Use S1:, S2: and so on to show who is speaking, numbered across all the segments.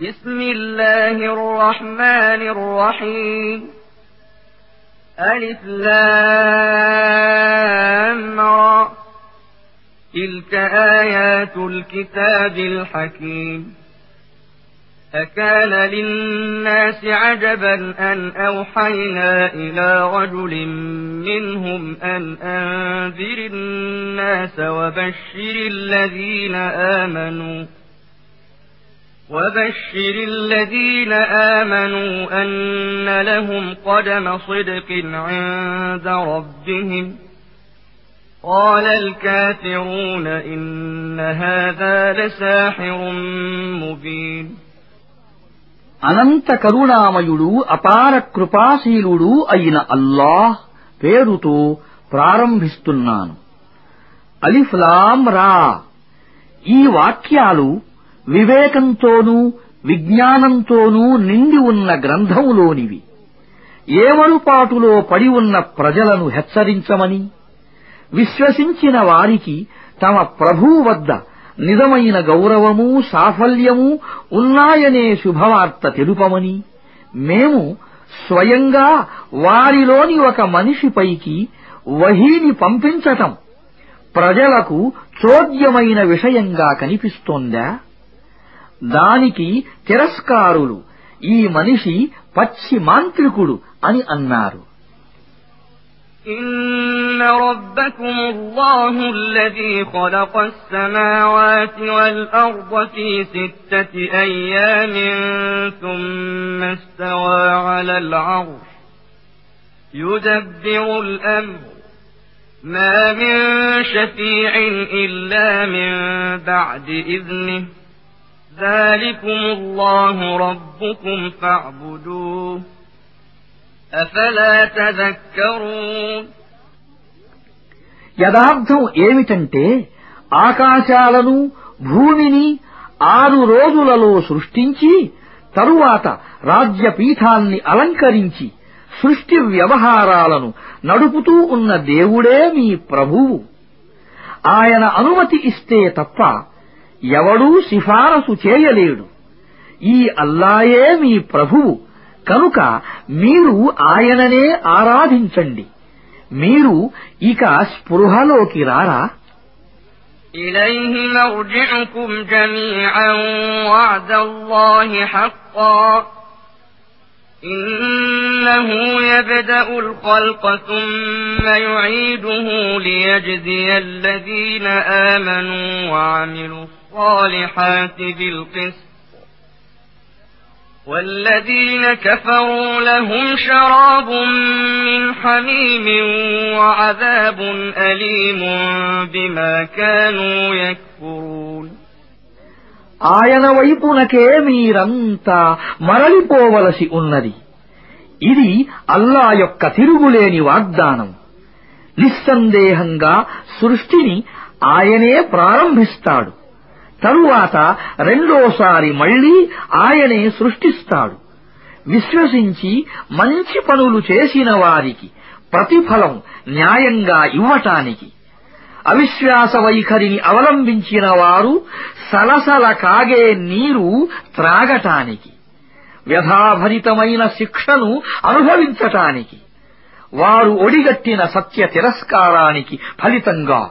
S1: بسم الله الرحمن الرحيم. ألف لام را. تلك آيات الكتاب الحكيم. أكان للناس عجبا أن أوحينا إلى رجل منهم أن أنذر الناس وبشر الذين آمنوا. وبشر الذين آمنوا أن لهم قدم صدق عند ربهم قال الكافرون إن هذا لساحر مبين
S2: అనంత కరుణామయుడు అపార కృపాశీలుడు అయిన అల్లాహ్ పేరుతో ప్రారంభిస్తున్నాను అలిఫ్లాం రా ఈ వాక్యాలు వివేకంతోనూ విజ్ఞానంతోనూ నిండి ఉన్న గ్రంథములోనివి. ఏమరుపాటులో పడి ఉన్న ప్రజలను హెచ్చరించమని విశ్వసించిన వారికి తమ ప్రభువు వద్ద నిజమైన గౌరవము సాఫల్యము ఉన్నాయనే శుభవార్త తెలుపమని మేము స్వయంగా వారిలోని ఒక మనిషిపైకి వహీని పంపించటం ప్రజలకు చోద్యమైన విషయంగా కనిపిస్తోందా? దానికి తిరస్కారులు ఈ మనిషి పచ్చి మాంత్రికుడు అని అన్నారు
S1: إن ربكم الله الذي خلق السماوات والأرض في ستة أيام ثم استوى على العرش يدبر الأمر ما من شفيع إلا من بعد إذنه ذلكم الله ربكم فاعبدوه أفلا تذكرون
S2: యథార్థం ఏమిటంటే ఆకాశాలను భూమిని ఆరు రోజులలో సృష్టించి తరువాత రాజ్యపీఠాన్ని అలంకరించి సృష్టి వ్యవహారాలను నడుపుతూ ఉన్న దేవుడే మీ ప్రభువు ఆయన అనుమతి ఇస్తే తప్ప ఎవడూ సిఫారసు చేయలేడు ఈ అల్లాయే మీ ప్రభువు కనుక మీరు ఆయననే ఆరాధించండి మీరు ఇక స్పృహలోకి రారా
S1: إليه مرجعكم جميعا وعد الله حقا إنه يبدأ الخلق ثم يعيده ليجزي الذين آمنوا وعملوا الصالحات بالقسط والذين كفروا لهم شراب من حميم وعذاب أليم بما كانوا يكفرون
S2: ఆయన వైపునకే మీరంతా మరలిపోవలసి ఉన్నది ఇది అల్లా యొక్క తిరుగులేని వాగ్దానం నిస్సందేహంగా సృష్టిని ఆయనే ప్రారంభిస్తాడు తరువాత రెండోసారి మళ్ళీ ఆయనే సృష్టిస్తాడు. విశ్వసించి మంచి పనులు చేసిన వారికి ప్రతిఫలం న్యాయంగా ఇవ్వటానికి. అవిశ్వాస వైఖరిని అవలంబించిన వారు సలసల కాగే నీరు త్రాగటానికి వ్యధాభరితమైన శిక్షను అనుభవించటానికి వారు ఒడిగట్టిన సత్య తిరస్కారానికి ఫలితంగా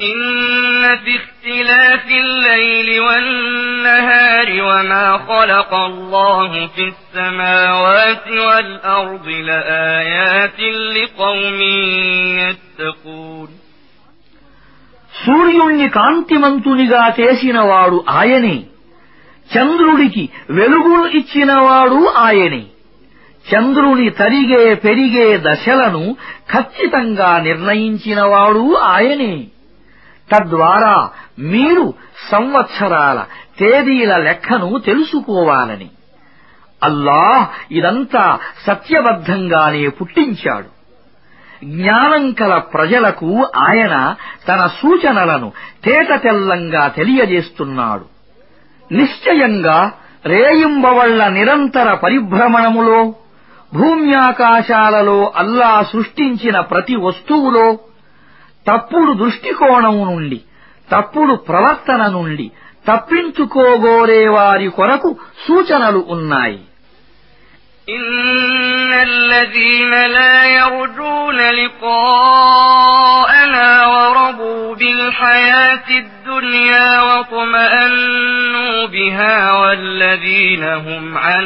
S1: إن في اختلاف الليل والنهار وما خلق الله في السماوات والأرض لآيات لقوم يتقون
S2: సూర్యుణ్ణి కాంతిమంతునిగా చేసినవాడు ఆయనే చంద్రుడికి వెలుగును ఇచ్చినవాడు ఆయనే చంద్రుని తరిగే పెరిగే దశలను ఖచ్చితంగా నిర్ణయించినవాడు ఆయనే తద్వారా మీరు సంవత్సరాల తేదీల లెక్కను తెలుసుకోవాలని. అల్లాహ్ ఇదంతా సత్యబద్ధంగానే పుట్టించాడు. జ్ఞానం కల ప్రజలకు ఆయన తన సూచనలను తేటతెల్లంగా తెలియజేస్తున్నాడు. నిశ్చయంగా రేయింబవళ్ళ నిరంతర పరిభ్రమణములో భూమ్యాకాశాలలో అల్లా సృష్టించిన ప్రతి వస్తువులో తప్పుడు దృష్టికోణం నుండి తప్పుడు ప్రవర్తన నుండి తప్పించుకోగోరే వారి కొరకు సూచనలు ఉన్నాయి
S1: إن الذين لا يرجون لقاءنا ورضوا بالحياة الدنيا واطمأنوا بها والذين هم عن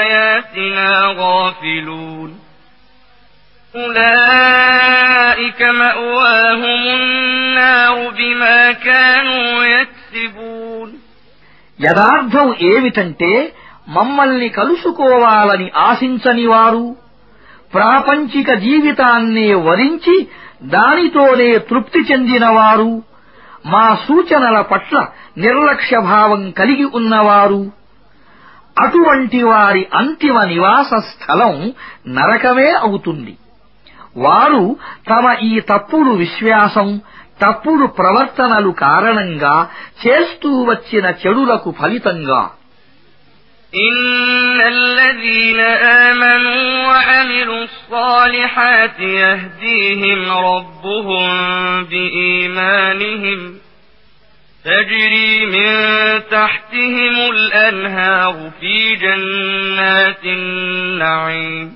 S1: آياتنا غافلون أولئك مأواهم النار بما كانوا يكسبون
S2: యథార్థం ఏమిటంటే మమ్మల్ని కలుసుకోవాలని ఆశించని వారు ప్రాపంచిక జీవితాన్నే వరించి దానితోనే తృప్తి చెందినవారు మా సూచనల పట్ల నిర్లక్ష్యభావం కలిగి ఉన్నవారు అటువంటి వారి అంతిమ నివాస స్థలం నరకమే అవుతుంది వారు తమ ఈ తప్పుడు విశ్వాసం తప్పుడు ప్రవర్తనలు కారణంగా చేస్తూ వచ్చిన చెడులకు ఫలితంగా
S1: إن الذين آمنوا وعملوا الصالحات يهديهم ربهم بإيمانهم تجري من تحتهم الأنهار في جنات النعيم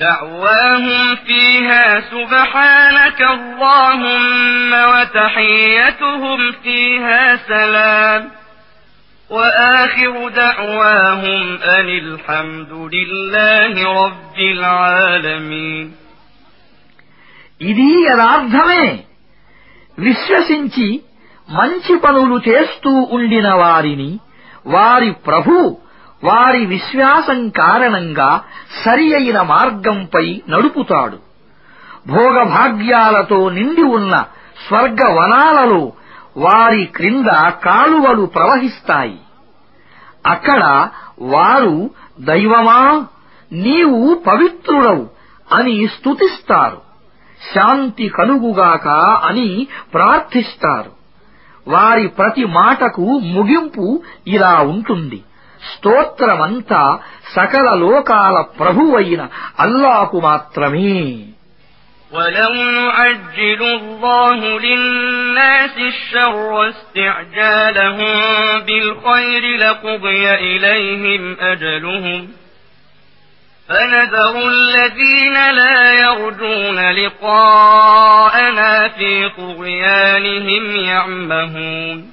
S1: دعواهم فيها سبحانك اللهم وتحيتهم فيها سلام وآخر دعواهم أن الحمد لله رب العالمين
S2: ఇది యథార్థమే విశ్వసించి మంచి పనులు చేస్తూ ఉండిన వారిని వారి ప్రభు వారి విశ్వాసం కారణంగా సరి అయిన మార్గంపై నడుపుతాడు. భోగభాగ్యాలతో నిండి ఉన్న స్వర్గవనాలలో వారి క్రింద కాలువలు ప్రవహిస్తాయి. అక్కడ వారు దైవమా నీవు పవిత్రుడవు అని స్తుతిస్తారు. శాంతి కలుగుగాక అని ప్రార్థిస్తారు. వారి ప్రతి మాటకు ముగింపు ఇలా ఉంటుంది. స్తోత్రమంతా సకల లోకాల ప్రభువైన అల్లాకు మాత్రమే
S1: ولو نعجل الله للناس الشر استعجالهم بالخير لقضي إليهم أجلهم فنذر الذين لا يرجون لقاءنا في طغيانهم يعمهون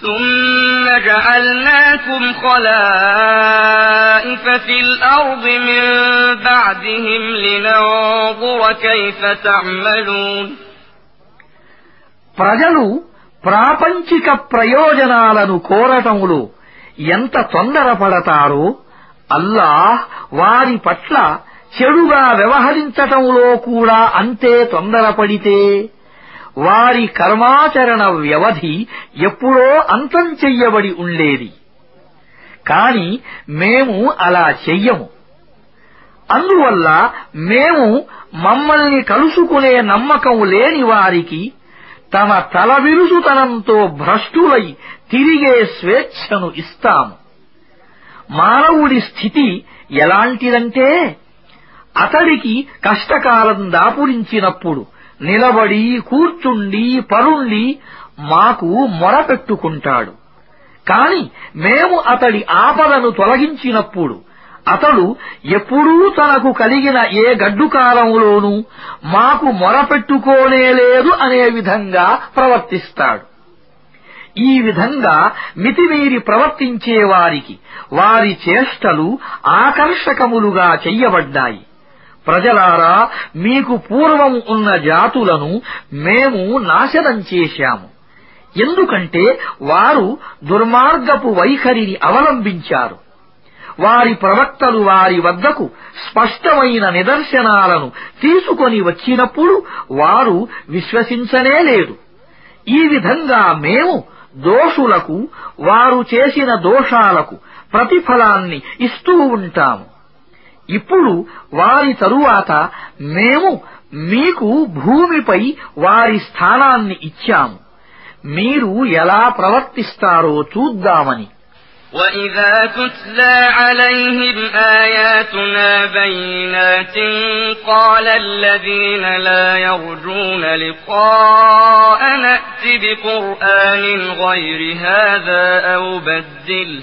S1: ثم جعلناكم خلائف في الأرض من بعدهم لننظر كيف تعملون
S2: ప్రజలు ప్రాపంచిక ప్రయోజనాలను కోరటములో ఎంత తొందరపడతారో అల్లాహ్ వారి పట్ల చెడుగా వ్యవహరించటంలో కూడా అంతే తొందరపడితే వారి కర్మాచరణ వ్యవధి ఎప్పుడో అంతం చెయ్యబడి ఉండేది. కాని మేము అలా చెయ్యము. అందువల్ల మేము మమ్మల్ని కలుసుకునే నమ్మకం లేని వారికి తమ తలవిరుసుతనంతో భ్రష్టులై తిరిగే స్వేచ్ఛను ఇస్తాము. మానవుడి స్థితి ఎలాంటిదంటే అతడికి కష్టకాలం దాపురించినప్పుడు నిలబడి కూర్చుండి పరుండి మాకు మొరపెట్టుకుంటాడు కాని మేము అతడి ఆపదను తొలగించినప్పుడు అతడు ఎప్పుడూ తనకు కలిగిన ఏ గడ్డు కాలంలోనూ మాకు మొరపెట్టుకోనేలేదు అనే విధంగా ప్రవర్తిస్తాడు. ఈ విధంగా మితిమీరి ప్రవర్తించే వారికి వారి చేష్టలు ఆకర్షకములుగా చెయ్యబడ్డాయి. ప్రజలారా మీకు పూర్వం ఉన్న జాతులను మేము నాశనం చేశాము. ఎందుకంటే వారు దుర్మార్గపు వైఖరిని అవలంబించారు. వారి ప్రవక్తలు వారి వద్దకు స్పష్టమైన నిదర్శనాలను తీసుకొని వచ్చినప్పుడు వారు విశ్వసించనే లేదు. ఈ విధంగా మేము దోషులకు వారు చేసిన దోషాలకు ప్రతిఫలాన్ని ఇస్తూ ఉంటాము. ఇప్పుడు వారి తరువాత మేము మీకు భూమిపై వారి స్థానాన్ని ఇచ్చాము మీరు ఎలా ప్రవర్తిస్తారో చూద్దామని
S1: وإذا تتلى عليهم آياتنا بينات قال الذين لا يرجون لقاء نأت بقرآن غير هذا أو بدله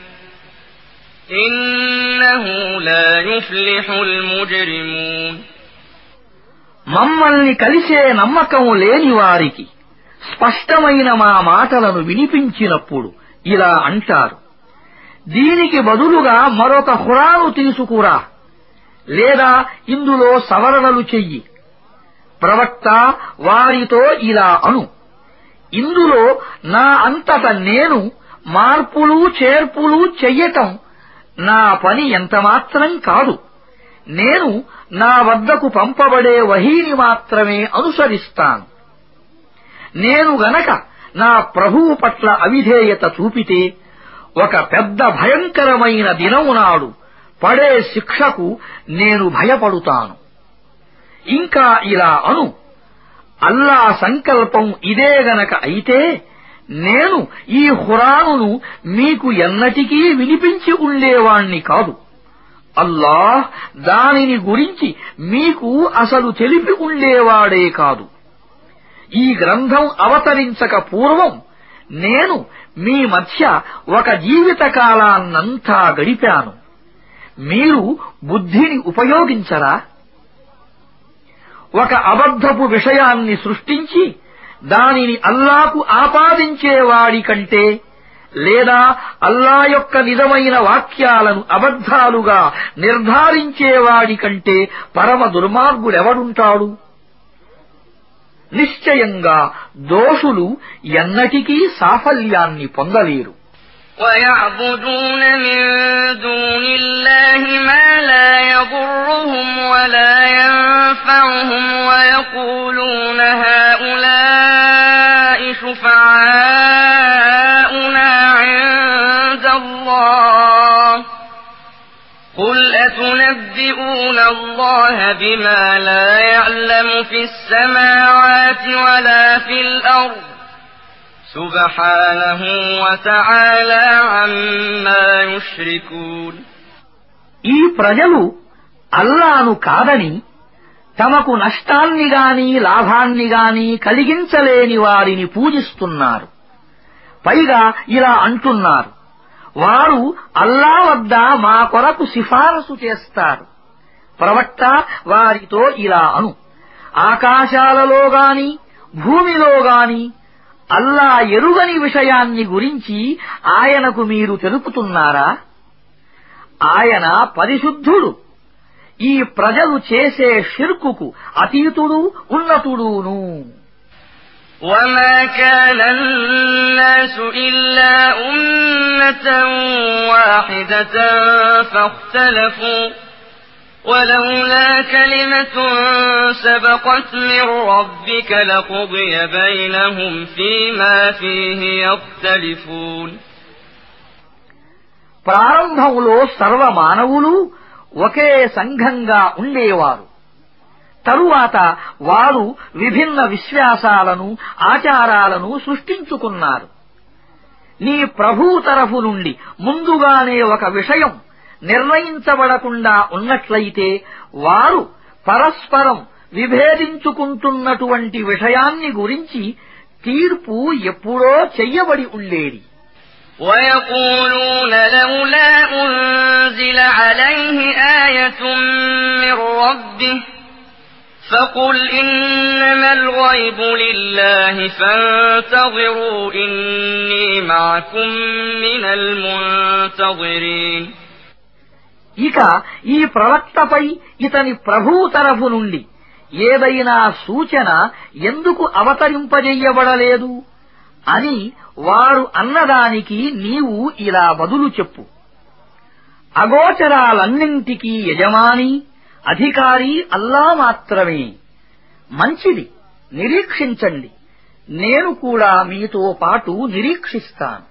S2: మమ్మల్ని కలిసే నమ్మకం లేని వారికి స్పష్టమైన మా మాటలను వినిపించినప్పుడు ఇలా అంటారు. దీనికి బదులుగా మరొక హురాను తీసుకురా. లేదా ఇందులో సవరణలు చెయ్యి. ప్రవక్త వారితో ఇలా అను. ఇందులో నా అంతట నేను మార్పులు చేర్పులు చెయ్యటం నా పని ఎంతమాత్రం కాదు. నేను నా వద్దకు పంపబడే వహీని మాత్రమే అనుసరిస్తాను. నేను గనక నా ప్రభువు పట్ల అవిధేయత చూపితే ఒక పెద్ద భయంకరమైన దినం నాడు పడే శిక్షకు నేను భయపడుతాను. ఇంకా ఇలా అను. అల్లా సంకల్పం ఇదే గనక అయితే నేను ఈ హురాను మీకు ఎన్నటికీ వినిపించి ఉండేవాణ్ణి కాదు. అల్లాహ్ దానిని గురించి మీకు అసలు తెలిపి ఉండేవాడే కాదు. ఈ గ్రంథం అవతరించక పూర్వం నేను మీ మధ్య ఒక జీవితకాలాన్నంతా గడిపాను. మీరు బుద్ధిని ఉపయోగించరా? ఒక అబద్ధపు విషయాన్ని సృష్టించి దానిని అల్లాకు ఆపాదించేవాడి కంటే లేదా అల్లా యొక్క నిజమైన వాక్యాలను అబద్ధాలుగా నిర్ధారించేవాడి కంటే పరమ దుర్మార్గుడెవడుంటాడు నిశ్చయంగా దోషులు ఎన్నటికీ సాఫల్యాన్ని పొందలేరు
S1: ويعبدون من دون الله ما لا يضرهم ولا ينفعهم ويقولون هؤلاء أتنبئون الله بما لا يعلم في السماوات ولا في الأرض سبحانه وتعالى عما يشركون
S2: ఈ ప్రజలు అల్లాను కాదని తమకు నష్టాన్ని గాని లాభాన్ని గాని కలిగించలేని వారిని పూజిస్తున్నారు పైగా ఇలా అంటున్నారు వారు అల్లా వద్ద మా కొరకు సిఫారసు చేస్తారు ప్రవక్త వారితో ఇలా అను ఆకాశాలలో గాని భూమిలో గాని అల్లా ఎరుగని విషయాన్ని గురించి ఆయనకు మీరు తెలుపుతున్నారా ఆయన పరిశుద్ధుడు ఈ ప్రజలు చేసే షిర్కుకు అతీతుడు ఉన్నతుడును
S1: وما كان الناس إلا أمة واحدة فاختلفوا ولولا كلمة سبقت من ربك لقضي بينهم فيما فيه يختلفون
S2: ప్రారంభంలో సర్వ మానవులు ఒకే సంఘంగా ఉండేవారు తరువాత వారు విభిన్న విశ్వాసాలను ఆచారాలను సృష్టించుకున్నారు నీ ప్రభు తరఫు నుండి ముందుగానే ఒక విషయం నిర్ణయించబడకుండా ఉన్నట్లయితే వారు పరస్పరం విభేదించుకుంటున్నటువంటి విషయాన్ని గురించి తీర్పు ఎప్పుడో చెయ్యబడి ఉండేది
S1: ويقولون لولا أنزل عليه آية من ربه فقل إنما الغيب لله فانتظروا إني معكم من المنتظرين
S2: ఇక ఈ ప్రవక్తపై ఇతని ప్రభు తరఫు నుండి ఏదైనా సూచన ఎందుకు అవతరింపజెయ్యబడలేదు అని వారు అన్నదానికి నీవు ఇలా బదులు చెప్పు. అగోచరాలన్నింటికీ యజమాని అధికారి అల్లా మాత్రమే. మంచిది నిరీక్షించండి. నేను కూడా మీతో పాటు నిరీక్షిస్తాను.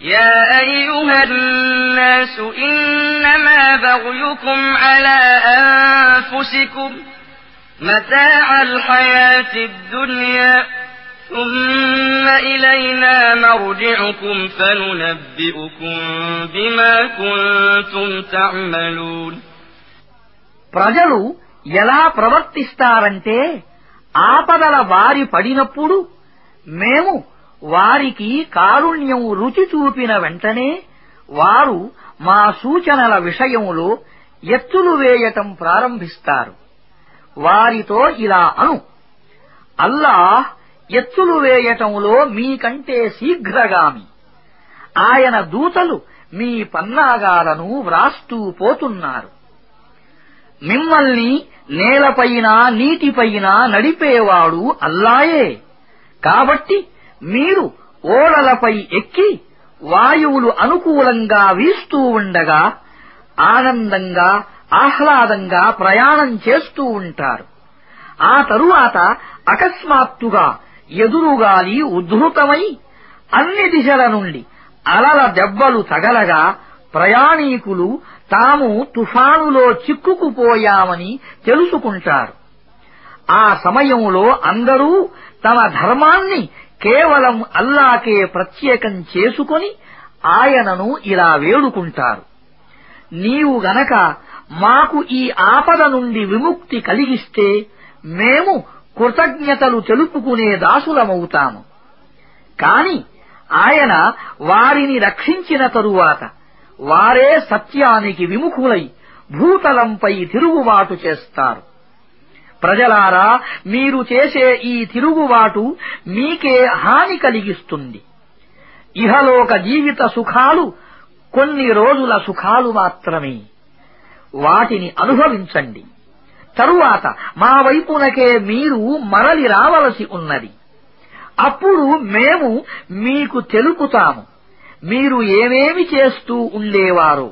S1: يا أيها الناس إنما بغيكم على أنفسكم متاع الحياة الدنيا ثم إلينا مرجعكم فننبئكم بما كنتم تعملون
S2: ప్రజలు ఎలా ప్రవర్తిస్తారంటే ఆపదల వారి పడినప్పుడు మేము వారికి కారుణ్యం రుచి చూపిన వెంటనే వారు మా సూచనల విషయంలో ఎత్తులు వేయటం ప్రారంభిస్తారు. వారితో ఇలా అను. అల్లాహ్ ఎత్తులు వేయటంలో మీకంటే శీఘ్రగామి. ఆయన దూతలు మీ పన్నాగాలను వ్రాస్తూ పోతున్నారు. మిమ్మల్ని నేలపైన నీటిపైన నడిపేవాడు అల్లాయే కాబట్టి మీరు ఓడలపై ఎక్కి వాయువులు అనుకూలంగా వీస్తూ ఉండగా ఆనందంగా ఆహ్లాదంగా ప్రయాణం చేస్తూ ఉంటారు. ఆ తరువాత అకస్మాత్తుగా ఎదురుగాలి ఉద్ధృతమై అన్ని దిశల నుండి అలల దెబ్బలు తగలగా ప్రయాణీకులు తాము తుఫానులో చిక్కుకుపోయామని తెలుసుకుంటారు. ఆ సమయంలో అందరూ తమ ధర్మాన్ని కేవలం అల్లాకే ప్రత్యేకం చేసుకొని ఆయనను ఇలా వేడుకుంటారు. నీవు గనక మాకు ఈ ఆపద నుండి విముక్తి కలిగిస్తే మేము కృతజ్ఞతలు తెలుపుకునే దాసులమవుతాము. కాని ఆయన వారిని రక్షించిన తరువాత వారే సత్యానికి విముఖులై భూతలంపై తిరుగుబాటు చేస్తారు. ప్రజలారా మీరు చేసే ఈ తిరుగుబాటు మీకే హాని కలిగిస్తుంది. ఇహలోక జీవిత సుఖాలు కొన్ని రోజుల సుఖాలు మాత్రమే. వాటిని అనుభవించండి. తరువాత మా వైపునకే మీరు మరలి రావలసి ఉన్నది. అప్పుడు మేము మీకు తెలుపుతాము. మీరు ఏమేమి చేస్తూ ఉండేవారో.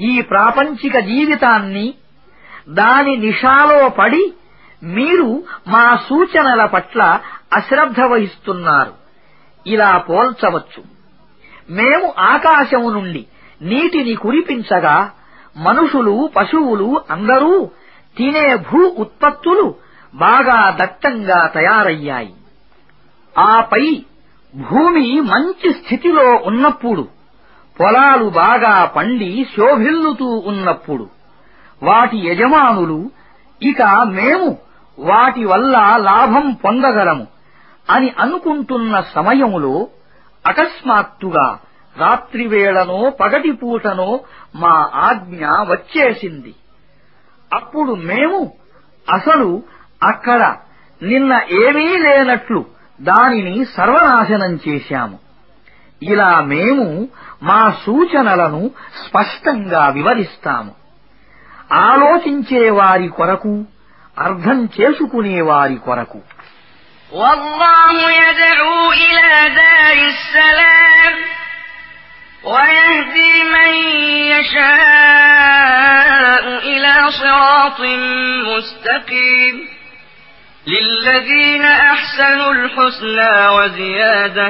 S2: ఈ ప్రాపంచిక జీవితాన్ని దాని నిషాలో పడి మీరు మా సూచనల పట్ల అశ్రద్ధ వహిస్తున్నారు. ఇలా పోల్చవచ్చు. మేము ఆకాశము నుండి నీటిని కురిపించగా మనుషులు పశువులు అందరూ తినే భూ ఉత్పత్తులు బాగా దట్టంగా తయారయ్యాయి. ఆపై భూమి మంచి స్థితిలో ఉన్నప్పుడు పొలాలు బాగా పండి శోభిల్లుతూ ఉన్నప్పుడు వాటి యజమానులు ఇక మేము వాటి వల్ల లాభం పొందగలము అని అనుకుంటున్న సమయములో అకస్మాత్తుగా రాత్రివేళనో పగటిపూటనో మా ఆజ్ఞ వచ్చేసింది. అప్పుడు మేము అసలు అక్కడ నిన్న ఏమీ లేనట్లు దానిని సర్వనాశనం చేశాము. ఇలా మేము మా సూచనలను స్పష్టంగా వివరిస్తాము ఆలోచించే వారి కొరకు అర్థం చేసుకునే వారి కొరకు
S1: والله يدعو إلى دار السلام ويهدي من يشاء إلى صراط مستقيم للذين أحسنوا الحسنى وزيادة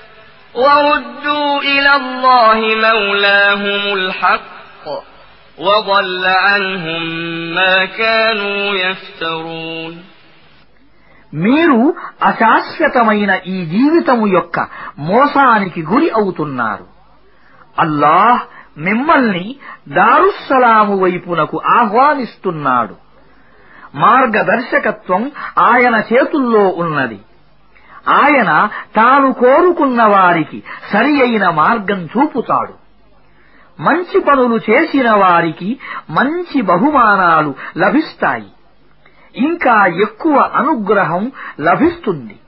S1: وردوا إلى الله مولاهم الحق وضل عنهم ما كانوا يفترون
S2: మీరు అశాశ్వతమైన ఈ జీవితము యొక్క మోసానికి గురి అవుతున్నారు అల్లాహ్ మిమ్మల్ని దారుస్సలాము వైపునకు ఆహ్వానిస్తున్నాడు మార్గదర్శకత్వం ఆయన చేతుల్లో ఉన్నది ఆయన తాను కోరుకున్న వారికి సరి అయిన మార్గం చూపుతాడు. మంచి పనులు చేసిన వారికి మంచి బహుమానాలు లభిస్తాయి. ఇంకా ఎక్కువ అనుగ్రహం లభిస్తుంది.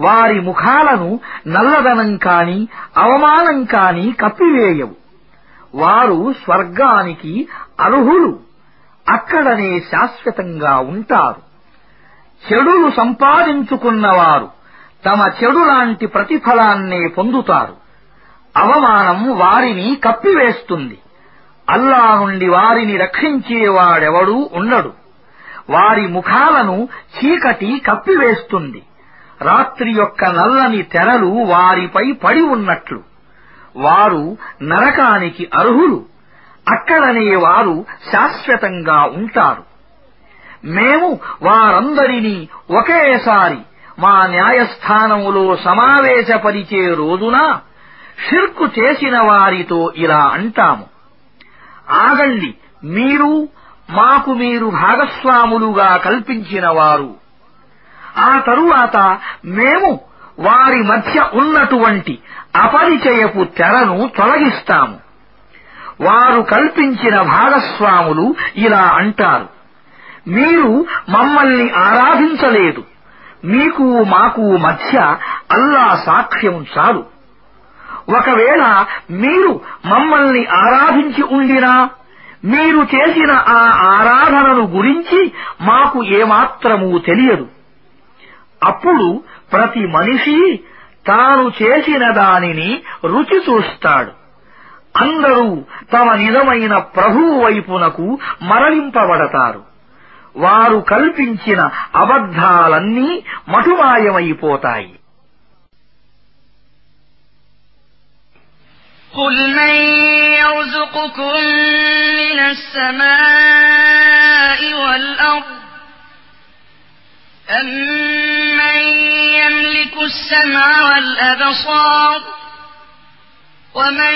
S2: వారి ముఖాలను నల్లదనం కాని అవమానం కాని కప్పివేయవు. వారు స్వర్గానికి అర్హులు. అక్కడనే శాశ్వతంగా ఉంటారు. చెడులు సంపాదించుకున్నవారు. తమ చెడు లాంటి ప్రతిఫలాన్నే పొందుతారు. అవమానం వారిని కప్పివేస్తుంది. అల్లా నుండి వారిని రక్షించేవాడెవడూ ఉండడు. వారి ముఖాలను చీకటి కప్పివేస్తుంది. రాత్రి యొక్క నల్లని తెరలు వారిపై పడి ఉన్నట్లు. వారు నరకానికి అర్హులు. అక్కడనే వారు శాశ్వతంగా ఉంటారు. మేము వారందరినీ ఒకేసారి మా న్యాయస్థానములో సమావేశపరిచే రోజున షిర్కు చేసిన వారితో ఇలా అంటాము. ఆగండి మీరు మాకు మీరు భాగస్వాములుగా కల్పించిన వారు. ఆ తరువాత మేము వారి మధ్య ఉన్నటువంటి అపరిచయపు తెరను తొలగిస్తాము. వారు కల్పించిన భాగస్వాములు ఇలా అంటారు. మీరు మమ్మల్ని ఆరాధించలేదు. మీకు మాకు మధ్య అల్లా సాక్ష్యం చాలు. ఒకవేళ మీరు మమ్మల్ని ఆరాధించి ఉండినా మీరు చేసిన ఆ ఆరాధనను గురించి మాకు ఏమాత్రమూ తెలియదు. అప్పుడు ప్రతి మనిషి తాను చేసిన దానిని రుచి చూస్తాడు. అందరూ తమ నిజమైన ప్రభువు వైపునకు మరలింపబడతారు. వారు కల్పించిన అబద్ధాలన్నీ మటుమాయమైపోతాయి
S1: قل من يرزقكم من السماء والأرض أمن يملك السمع والأبصار ومن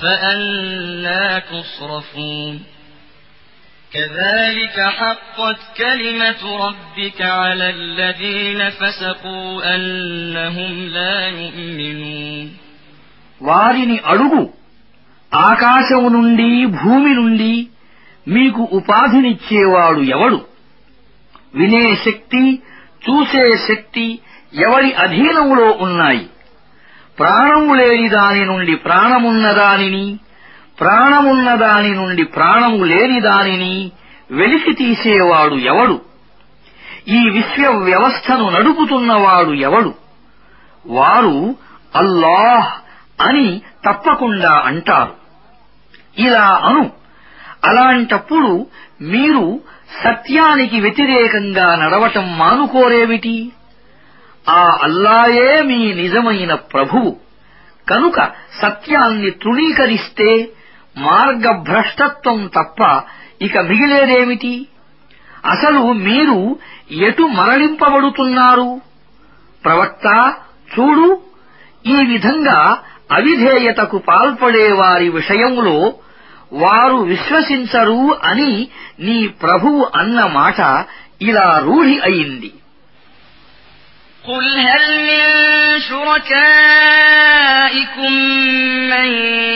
S1: فأنا تصرفون كذلك حقت كلمة ربك على الذين فسقوا أنهم لا يؤمنون
S2: వారిని అడుగు ఆకాశము నుండి భూమి నుండి మీకు ఉపాధినిచ్చేవాడు ఎవడు వినే శక్తి చూసే శక్తి ఎవరి అధీనములో ఉన్నాయి ప్రాణము లేని దాని నుండి ప్రాణమున్న దానిని ప్రాణమున్న దాని నుండి ప్రాణము లేని దానిని వెలికి తీసేవాడు ఎవడు? ఈ విశ్వ వ్యవస్థను నడుపుతున్నవాడు ఎవడు? వారు అల్లాహ్ అని తప్పకుండా అంటారు. ఇలా అను. అలాంటప్పుడు మీరు సత్యానికి వ్యతిరేకంగా నడవటం మానుకోరేమిటి? ఆ అల్లాయే మీ నిజమైన ప్రభువు కనుక సత్యాన్ని తృణీకరిస్తే మార్గభ్రష్టత్వం తప్ప ఇక మిగిలేదేమిటి? అసలు మీరు ఎటు మరలింపబడుతున్నారు? ప్రవక్త చూడు ఈ విధంగా అవిధేయతకు పాల్పడే వారి విషయంలో వారు విశ్వసించరు అని నీ ప్రభువు అన్న మాట ఇలా రూఢి అయింది.
S1: قل هل من شركائكم من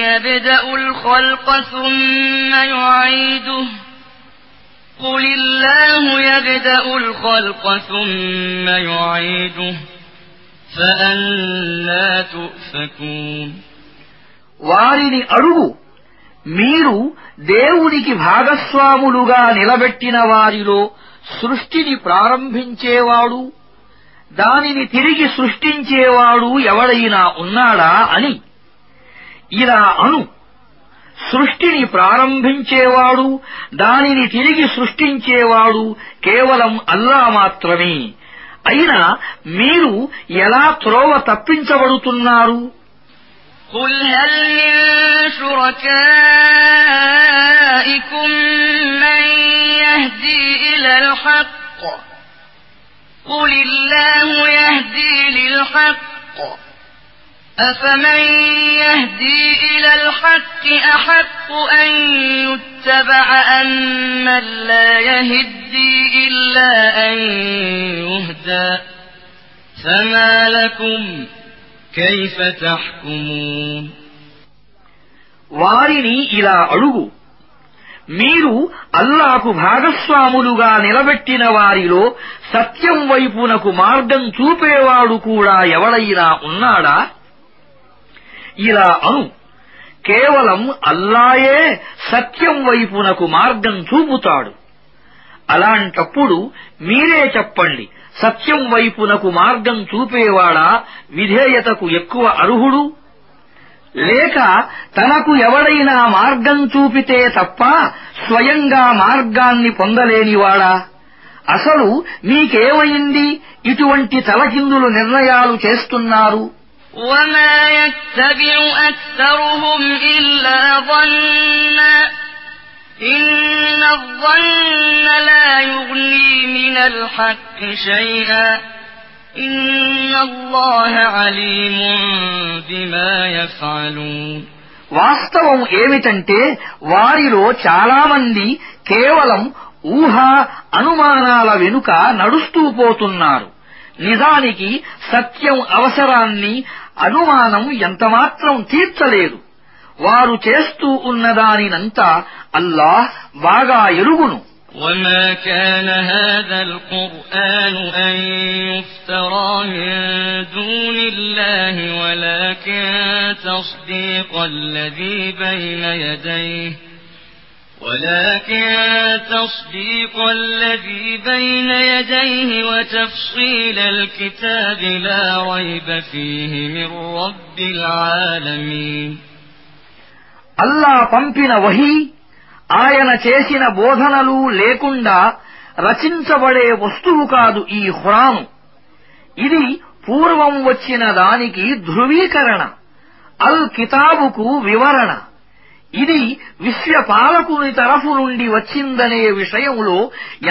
S1: يبدأ الخلق ثم يعيده قل الله يبدأ الخلق ثم يعيده فأنا تؤفكون
S2: వారిని అడుగు మీరు దేవునికి భాగస్వాములుగా నిలబెట్టిన వారిలో సృష్టిని ప్రారంభించేవాడు దానిని తిరిగి సృష్టించేవాడు ఎవడైనా ఉన్నాడా అని ఇలా అను సృష్టిని ప్రారంభించేవాడు దానిని తిరిగి సృష్టించేవాడు కేవలం అల్లా మాత్రమే అయినా మీరు ఎలా త్రోవ తప్పించబడుతున్నారు
S1: قل هل من شركائكم من يهدي إلى الحق قل الله يهدي للحق أفمن يهدي إلى الحق أحق أن يتبع أم من لا يهدي إلا أن يهدى فما لكم كيف تحكمون
S2: వారిని ఇలా అడుగు మీరు అల్లాకు భాగస్వాములుగా నిలబెట్టిన వారిలో సత్యం వైపునకు మార్గం చూపేవాడు కూడా ఎవడైనా ఉన్నాడా? ఇలా అను. కేవలం అల్లాయే సత్యం వైపునకు మార్గం చూపుతాడు. అలాంటప్పుడు మీరే చెప్పండి సత్యం వైపునకు మార్గం చూపేవాడా? విధేయతకు ఎక్కువ అర్హుడు? లేక తనకు ఎవడైనా మార్గం చూపితే తప్ప స్వయంగా మార్గాన్ని పొందలేనివాడా అసలు మీకేమైంది ఇటువంటి తలకిందులు నిర్ణయాలు చేస్తున్నారు
S1: وما يتبع أكثرهم إلا ظنا إن الظن لا يغني من الحق شيئا
S2: వాస్తవం ఏమిటంటే వారిలో చాలామంది కేవలం ఊహ అనుమానాల వెనుక నడుస్తూ పోతున్నారు. నిజానికి సత్యం అవసరాన్ని అనుమానం ఎంతమాత్రం తీర్చలేదు. వారు చేస్తూ ఉన్నదానినంతా అల్లాహ్ బాగా ఎరుగును.
S1: وما كان هذا القرآن أن يفترى من دون الله ولكن تصديق الذي بين يديه ولكن تصديق الذي بين يديه وتفصيل الكتاب لا ريب فيه من رب العالمين
S2: అల్లా పంపిన వహీ ఆయన చేసిన బోధనలు లేకుండా రచించబడే వస్తువు కాదు ఈ ఖురాను ఇది పూర్వం వచ్చిన దానికి ధృవీకరణ అల్ కితాబుకు వివరణ ఇది విశ్వపాలకుని తరఫు నుండి వచ్చిందనే విషయంలో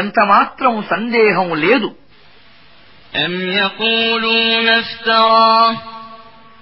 S2: ఎంతమాత్రం సందేహం లేదు
S1: أم يقولون افتراه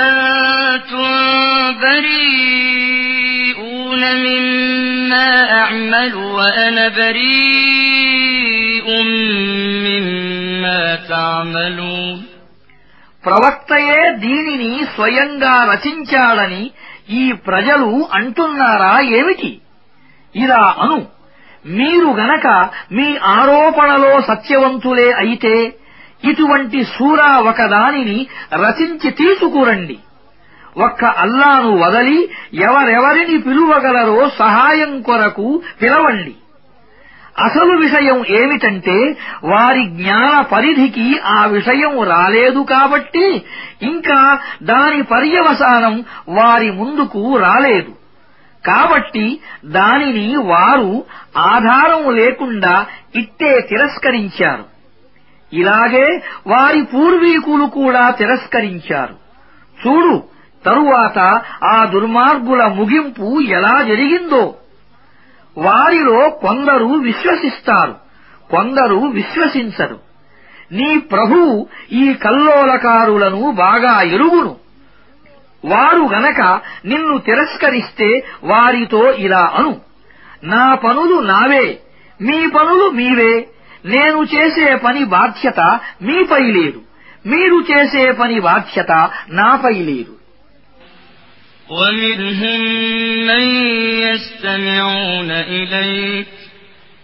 S1: أنتم بريئون مما أعمل وأنا بريء مما تعملون
S2: ప్రవక్తయే దీనిని స్వయంగా రచించాడని ఈ ప్రజలు అంటున్నారా ఏమిటి ఇలా అను మీరు గనక మీ ఆరోపణలో సత్యవంతులే అయితే ఇటువంటి సూరా ఒకదానిని రచించి తీసుకురండి. ఒక్క అల్లాను వదలి ఎవరెవరిని పిలువగలరో సహాయం కొరకు పిలవండి. అసలు విషయం ఏమిటంటే వారి జ్ఞాన పరిధికి ఆ విషయం రాలేదు కాబట్టి ఇంకా దాని పర్యవసానం వారి ముందుకు రాలేదు. కాబట్టి దానిని వారు ఆధారం లేకుండా ఇట్టే తిరస్కరించారు. ఇలాగే వారి పూర్వీకులు కూడా తిరస్కరించారు. చూడు తరువాత ఆ దుర్మార్గుల ముగింపు ఎలా జరిగిందో. వారిలో కొందరు విశ్వసిస్తారు కొందరు విశ్వసించరు. నీ ప్రభువు ఈ కల్లోలకారులను బాగా ఎరుగును. వారు గనక నిన్ను తిరస్కరిస్తే వారితో ఇలా అను. నా పనులు నావే మీ పనులు మీవే. నేను చేసే పని బాధ్యత మీపై లేదు మీరు చేసే పని బాధ్యత నాపై లేదు
S1: ومنهم من يستمعون إليك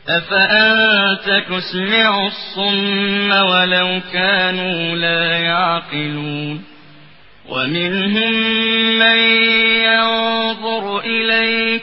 S1: أفأنت تسمع الصم ولو كانوا لا يعقلون ومنهم من ينظر إليك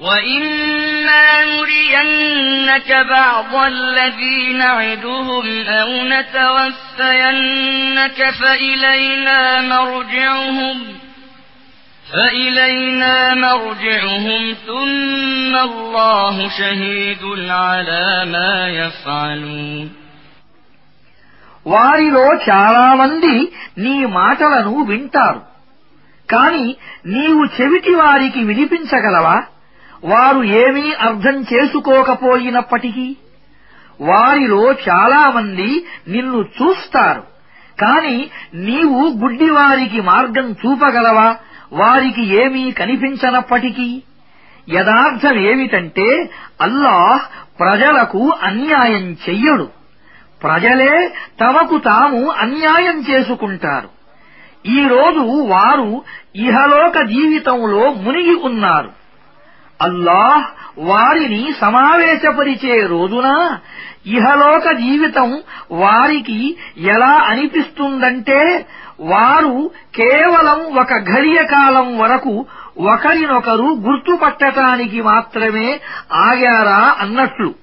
S1: وإما نرينك بعض الذي نعدهم أو نتوفينك فإلينا مرجعهم فإلينا مرجعهم ثم الله شهيد على ما يفعلون
S2: వారిలో చాలామంది నీ మాటలను వింటారు కాని నీవు చెవిటి వారికి వినిపించగలవా వారు ఏమీ అర్థం చేసుకోకపోయినప్పటికీ వారిలో చాలామంది నిన్ను చూస్తారు. కాని నీవు గుడ్డివారికి మార్గం చూపగలవా? వారికి ఏమీ కనిపించనప్పటికీ. యథార్థమేమిటంటే అల్లాహ్ ప్రజలకు అన్యాయం చెయ్యడు. ప్రజలే తమకు తాము అన్యాయం చేసుకుంటారు. ఈరోజు వారు ఇహలోక జీవితంలో మునిగి ఉన్నారు. అల్లాహ్ వారిని సమావేశపరిచే రోజున ఇహలోక జీవితం వారికి ఎలా అనిపిస్తుందంటే వారు కేవలం ఒక ఘడియ కాలం వరకు ఒకరినొకరు గుర్తుపట్టటానికి మాత్రమే ఆగారా అన్నట్లు.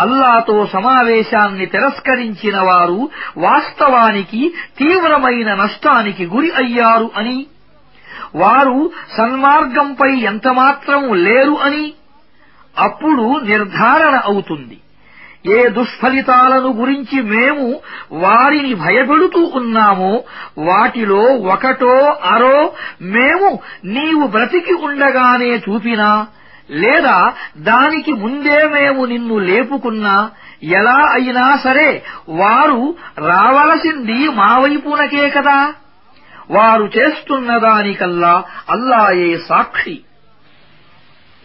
S2: అల్లాతో సమావేశాన్ని తిరస్కరించిన వారు వాస్తవానికి తీవ్రమైన నష్టానికి గురి అయ్యారు అని వారు సన్మార్గంపై ఎంతమాత్రం లేరు అని అప్పుడు నిర్ధారణ అవుతుంది. ఏ దుష్ఫలితాలను గురించి మేము వారిని భయపెడుతూ ఉన్నామో వాటిలో ఒకటో అరో మేము నీవు బ్రతికి ఉండగానే చూపినా లేదా దానికి ముందే మేము నిన్ను లేపుకున్నా ఎలా అయినా సరే వారు రావలసింది మా వైపునకే కదా. వారు చేస్తున్న దానికల్లా అల్లాయే సాక్షి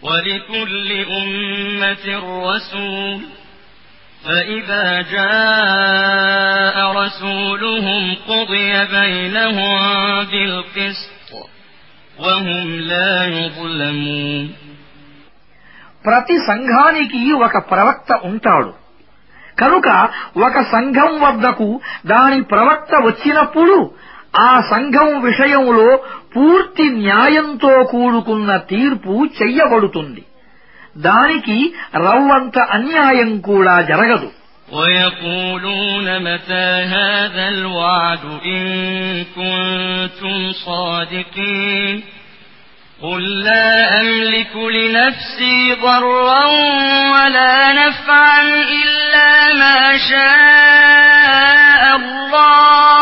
S1: ولكل أمة رسول فإذا جاء رسولهم قضي بينهم بالقسط وهم لا يظلمون
S2: ప్రతి సంఘానికి ఒక ప్రవక్త ఉంటాడు కనుక ఒక సంఘం వద్దకు దాని ప్రవక్త వచ్చినప్పుడు ఆ సంఘం విషయంలో పూర్తి న్యాయంతో కూడుకున్న తీర్పు చెయ్యబడుతుంది దానికి రవ్వంత అన్యాయం కూడా జరగదు
S1: ويقولون متى هذا الوعد إن كنتم صادقين قل لا أملك لنفسي ضرا ولا نفعا إلا ما شاء الله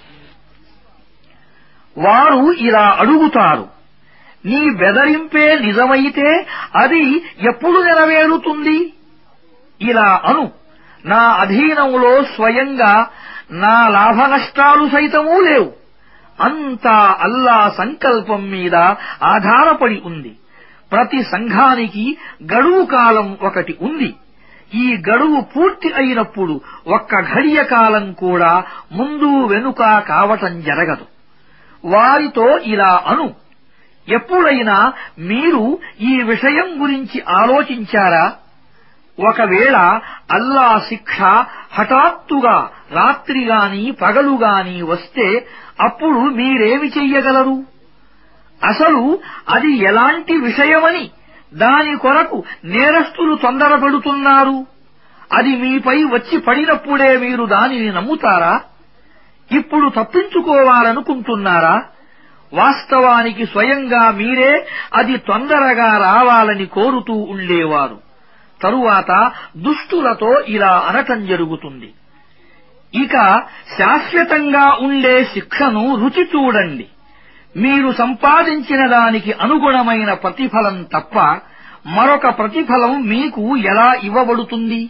S2: వారు ఇలా అడుగుతారు. నీ బెదరింపే నిజమైతే అది ఎప్పుడు నెరవేరుతుంది? ఇలా అను. నా అధీనంలో స్వయంగా నా లాభనష్టాలు సైతమూ లేవు. అంతా అల్లా సంకల్పం మీద ఆధారపడి ఉంది. ప్రతి సంఘానికి గడువు కాలం ఒకటి ఉంది. ఈ గడువు పూర్తి అయినప్పుడు ఒక్క ఘడియ కాలం కూడా ముందు వెనుక కావటం జరగదు. వారితో ఇలా అను. ఎప్పుడైనా మీరు ఈ విషయం గురించి ఆలోచించారా? ఒకవేళ అల్లా శిక్ష హఠాత్తుగా రాత్రిగాని పగలుగాని వస్తే అప్పుడు మీరేమి చెయ్యగలరు? అసలు అది ఎలాంటి విషయమని దాని కొరకు నేరస్తులు తొందరపడుతున్నారు? అది మీపై వచ్చి పడినప్పుడే మీరు దానిని నమ్ముతారా? ఇప్పుడు తప్పించుకోవాలనుకుంటున్నారా? వాస్తవానికి స్వయంగా మీరే అది తొందరగా రావాలని కోరుతూ ఉండేవారు. తరువాత దుష్టులతో ఇలా అనటం జరుగుతుంది. ఇక శాశ్వతంగా ఉండే శిక్షను రుచి చూడండి. మీరు సంపాదించిన దానికి అనుగుణమైన ప్రతిఫలం తప్ప మరొక ప్రతిఫలం మీకు ఎలా ఇవ్వబడుతుంది?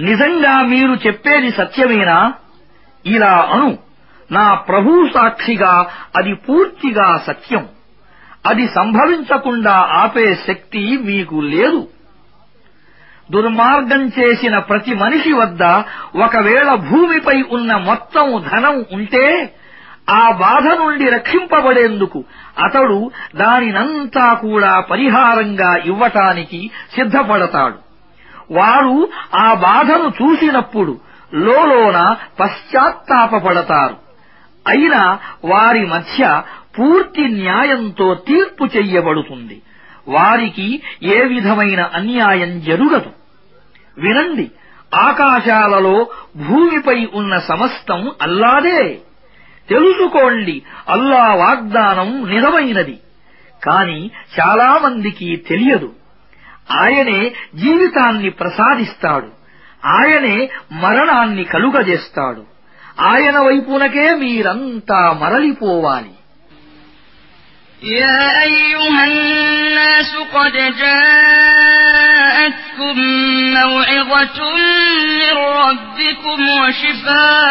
S2: నిజంగా మీరు చెప్పేది సత్యమేనా? ఇలా అను. నా ప్రభు సాక్షిగా అది పూర్తిగా సత్యం. అది సంభవించకుండా ఆపే శక్తి మీకు లేదు. దుర్మార్గం చేసిన ప్రతి మనిషి వద్ద ఒకవేళ భూమిపై ఉన్న మొత్తం ధనం ఉంటే ఆ బాధ నుండి రక్షింపబడేందుకు అతడు దానినంతా కూడా పరిహారంగా ఇవ్వటానికి సిద్ధపడతాడు. వారు ఆ బాధను చూసినప్పుడు లోలోన పశ్చాత్తాపపడతారు. అయినా వారి మధ్య పూర్తి న్యాయంతో తీర్పు చెయ్యబడుతుంది. వారికి ఏ విధమైన అన్యాయం జరుగదు. వినండి ఆకాశాలలో భూమిపై ఉన్న సమస్తం అల్లాదే. తెలుసుకోండి అల్లా వాగ్దానం నిజమైనది. కాని చాలామందికి తెలియదు. ఆయనే జీవితాన్ని ప్రసాదిస్తాడు ఆయనే మరణాన్ని కలుగజేస్తాడు ఆయన వైపునకే మీరంతా మరలిపోవాలి
S1: يا أيها الناس قد جاءتكم موعظة من ربكم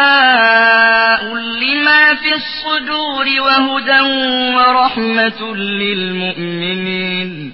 S1: وشفاء لما في الصدور وهدى ورحمة للمؤمنين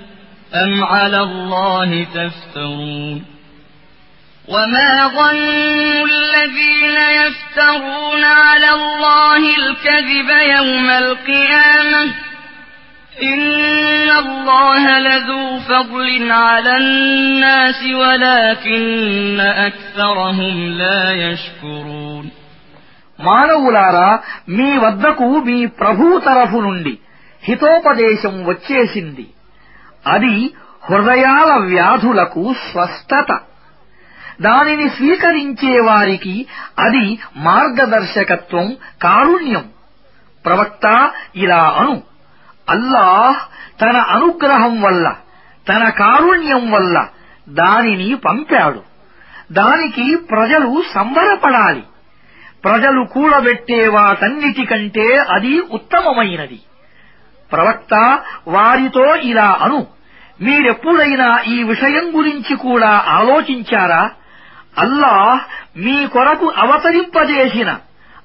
S1: أم على الله تفترون وما ظن الذين يفترون على الله الكذب يوم القيامة إن الله لذو فضل على الناس ولكن أكثرهم لا يشكرون
S2: మానవులారా మీ వద్దకు మీ ప్రభు తరఫు నుండి హితోపదేశం వచ్చేసింది అది హృదయాల వ్యాధులకు స్వస్థత. దానిని స్వీకరించే వారికి అది మార్గదర్శకత్వం కారుణ్యం. ప్రవక్త ఇలా అను అల్లాహ్ తన అనుగ్రహం వల్ల తన కారుణ్యం వల్ల దానిని పంపాడు. దానికి ప్రజలు సంబరపడాలి. ప్రజలు కూడబెట్టే వాటన్నిటికంటే అది ఉత్తమమైనది. ప్రవక్త వారితో ఇలా అను. మీరెప్పుడైనా ఈ విషయం గురించి కూడా ఆలోచించారా? అల్లాహ్ మీ కొరకు అవతరింపజేసిన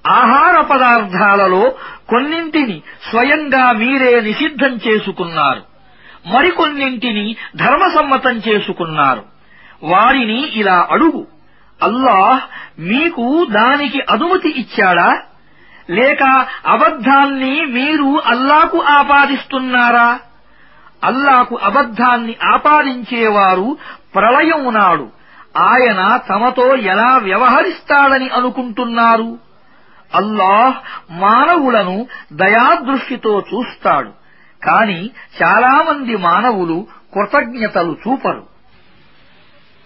S2: ఆహార పదార్థాలలో కొన్నింటిని స్వయంగా మీరే నిషిద్ధం చేసుకున్నారు. మరికొన్నింటిని ధర్మసమ్మతం చేసుకున్నారు. వారిని ఇలా అడుగు. అల్లాహ్ మీకు దానికి అనుమతి ఇచ్చాడా? లేక అబద్ధాన్ని మీరు అల్లాకు ఆపాదిస్తున్నారా? అల్లాకు అబద్ధాన్ని ఆపాదించేవారు ప్రళయం నాడు. ఆయన తమతో ఎలా వ్యవహరిస్తాడని అనుకుంటున్నారు? అల్లాహ్ మానవులను దయాదృష్టితో చూస్తాడు. కాని చాలామంది మానవులు కృతజ్ఞతలు చూపరు.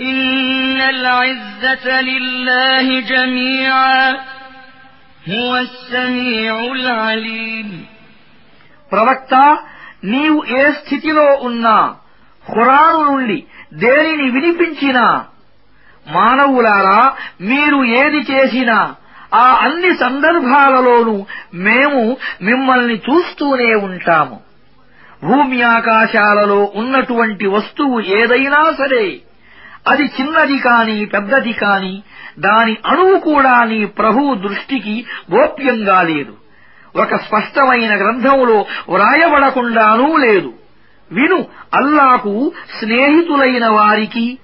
S1: إن العزة لله جميعا هو السميع العليم
S2: ప్రవక్త నీవు ఏ స్థితిలో ఉన్నా ఖురాను నుండి దేనిని వినిపించినా మానవులారా మీరు ఏది చేసినా ఆ అన్ని సందర్భాలలోనూ మేము మిమ్మల్ని చూస్తూనే ఉంటాము భూమి ఆకాశాలలో ఉన్నటువంటి వస్తువు ఏదైనా సరే అది చిన్నది కాని పెద్దది కాని దాని అణువు కూడా నీ ప్రభువు దృష్టికి గోప్యంగా లేదు. ఒక స్పష్టమైన గ్రంథంలో వ్రాయబడకుండానూ లేదు. విను అల్లాకు స్నేహితులైన వారికి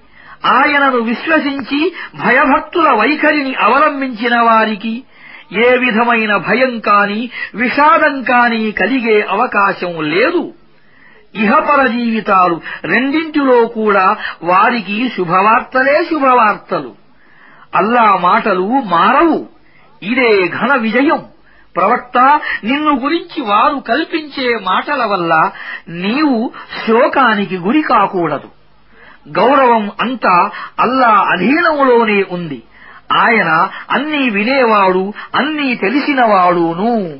S2: ఆయనను విశ్వసించి భయభక్తుల వైఖరిని అవలంబించిన వారికి ఏ విధమైన భయం కాని విషాదం కాని కలిగే అవకాశం లేదు. ఇహపర జీవితాలు రెండింటిలో కూడా వారికి శుభవార్తలే శుభవార్తలు. అల్లా మాటలు మారవు. ఇదే ఘన విజయం. ప్రవక్త నిన్ను గురించి వారు కల్పించే మాటల వల్ల నీవు శోకానికి గురి కాకూడదు. గౌరవం అంతా అల్లా అధీనములోనే ఉంది. ఆయన అన్నీ వినేవాడు అన్నీ తెలిసినవాడును.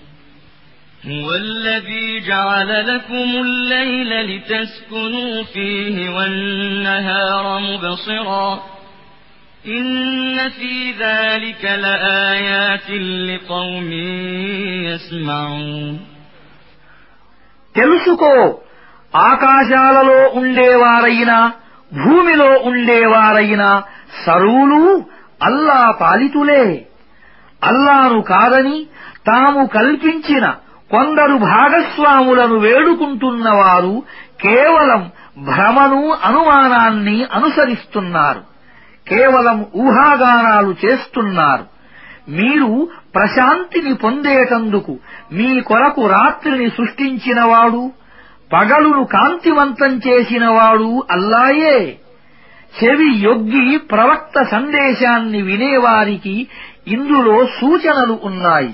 S1: هو الذي جعل لكم الليل لتسكنوا فيه والنهار مبصرا إن في ذلك لآيات لقوم يسمعون
S2: తెలుసుకో ఆకాశాలలో ఉండేవారైనా భూమిలో ఉండేవారైనా సరువులు అల్లా పాలితులే అల్లాను కాదని తాము కల్పించిన కొందరు భాగస్వాములను వేడుకుంటున్నవారు కేవలం భ్రమను అనుమానాన్ని అనుసరిస్తున్నారు. కేవలం ఊహాగానాలు చేస్తున్నారు. మీరు ప్రశాంతిని పొందేటందుకు మీ కొరకు రాత్రిని సృష్టించినవాడు పగలును కాంతివంతం చేసినవాడు అల్లాయే. చెవి యొగ్గి ప్రవక్త సందేశాన్ని వినేవారికి ఇందులో సూచనలు ఉన్నాయి.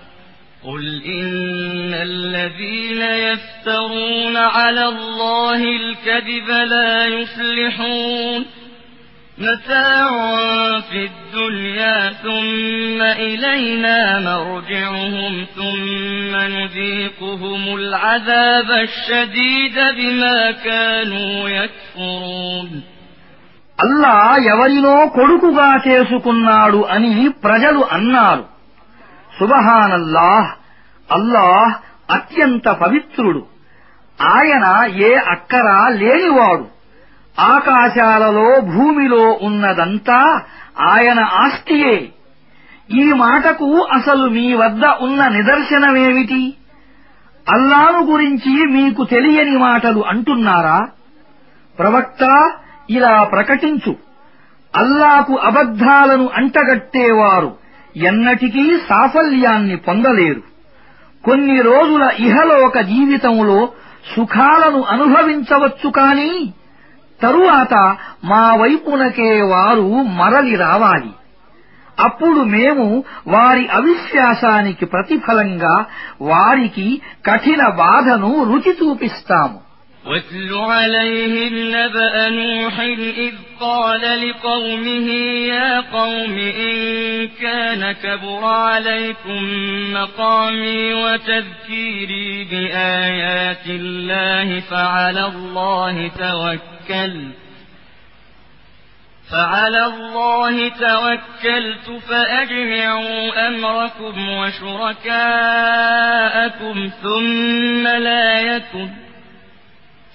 S1: قل إن الذين يفترون على الله الكذب لا يفلحون متاع في الدنيا ثم إلينا مرجعهم ثم نذيقهم العذاب الشديد بما كانوا يكفرون
S2: అల్లా ఎవరినో కొడుకుగా చేసుకున్నాడు అని ప్రజలు అన్నారు సుబహానల్లాహ్ అల్లాహ్ అత్యంత పవిత్రుడు. ఆయన ఏ అక్కరా లేనివాడు. ఆకాశాలలో భూమిలో ఉన్నదంతా ఆయన ఆస్తియే. ఈ మాటకు అసలు మీ వద్ద ఉన్న నిదర్శనమేమిటి? అల్లాను గురించి మీకు తెలియని మాటలు అంటున్నారా? ప్రవక్త ఇలా ప్రకటించు. అల్లాకు అబద్ధాలను అంటగట్టేవారు. ఎన్నటికీ సాఫల్యాన్ని పొందలేరు. కొన్ని రోజుల ఇహలోక జీవితంలో సుఖాలను అనుభవించవచ్చు కాని తరువాత మా వైపునకే వారు మరలి రావాలి. అప్పుడు మేము వారి అవిశ్వాసానికి ప్రతిఫలంగా వారికి కఠిన బాధను రుచి చూపిస్తాము.
S1: واتل عليهم نبأ نوح إذ قال لقومه يا قوم إن كان كبر عليكم مقامي وتذكيري بآيات الله فعلى الله توكلت فعلى الله توكلت فأجمعوا أمركم وشركاءكم ثم لا يكن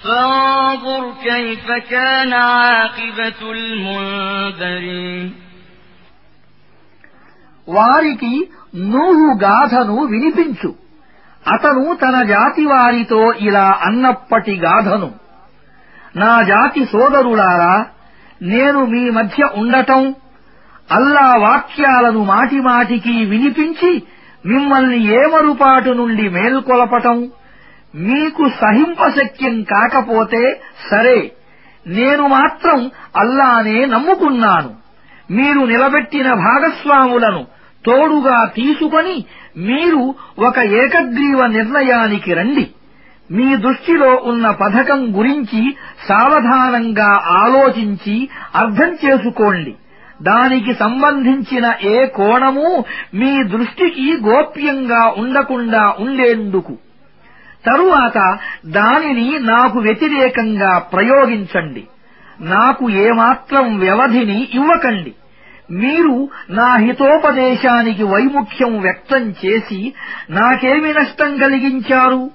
S1: فانظر كيف كان عاقبة المنذرين
S2: వారికి నూహు గాథను వినిపించు అతను తన జాతి వారితో ఇలా అన్నప్పటి గాథను నా జాతి సోదరులారా నేను మీ మధ్య ఉండటం అల్లా వాక్యాలను మాటిమాటికి వినిపించి మిమ్మల్ని ఏమరుపాటు నుండి మేల్కొలపటం మీకు సహింపశక్యం కాకపోతే సరే నేను మాత్రం అల్లానే నమ్ముకున్నాను. మీరు నిలబెట్టిన భాగస్వాములను తోడుగా తీసుకొని మీరు ఒక ఏకగ్రీవ నిర్ణయానికి రండి. మీ దృష్టిలో ఉన్న పథకం గురించి సావధానంగా ఆలోచించి అర్థం చేసుకోండి. దానికి సంబంధించిన ఏ కోణము మీ దృష్టికి గోప్యంగా ఉండకుండా ఉండేందుకు. తరువాత దానిని నాకు వ్యతిరేకంగా ప్రయోగించండి. నాకు ఏమాత్రం వ్యవధిని ఇవ్వకండి. మీరు నా హితోపదేశానికి వైముఖ్యం వ్యక్తం చేసి నాకేమి నష్టం కలిగించారు?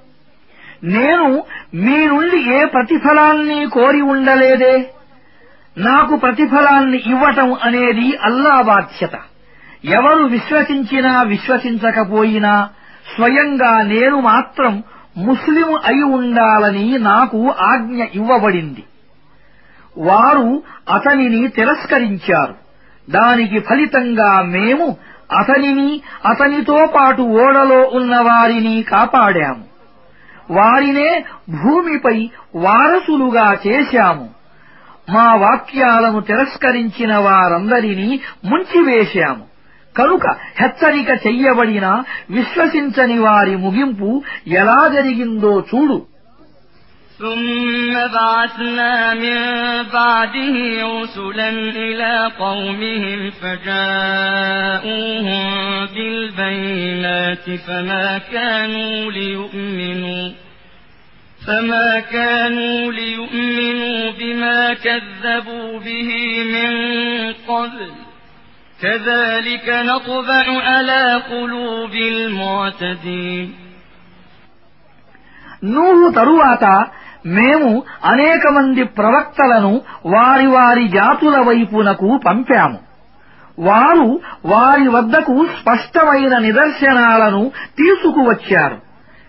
S2: నేను మీ నుండి ఏ ప్రతిఫలాన్ని కోరి ఉండలేదే? నాకు ప్రతిఫలాన్ని ఇవ్వటం అనేది అల్లా బాధ్యత. ఎవరు విశ్వసించినా విశ్వసించకపోయినా స్వయంగా నేను మాత్రం ముస్లిం అయి ఉండాలని నాకు ఆజ్ఞ ఇవ్వబడింది. వారు అతనిని తిరస్కరించారు. దానికి ఫలితంగా మేము అతనిని అతనితో పాటు ఓడలో ఉన్న వారిని కాపాడాము. వారినే భూమిపై వారసులుగా చేశాము. మా వాక్యాలను తిరస్కరించిన వారందరినీ ముంచివేశాము. కనుక హెచ్చరిక చెయ్యబడిన విశ్వసించని వారి ముగింపు ఎలా జరిగిందో చూడు
S1: ثم بعثنا من بعده رسلا إلى قومهم فجاءوهم بالبينات فما كانوا ليؤمنوا فما كانوا ليؤمنوا بما كذبوا به من قبل كذلك نطبع على قلوب المعتدين
S2: నూహు తరువాత మేము అనేక మంది ప్రవక్తలను వారి వారి జాతుల వైపునకు పంపాము వారు వారి వద్దకు స్పష్టమైన నిదర్శనాలను తీసుకువచ్చారు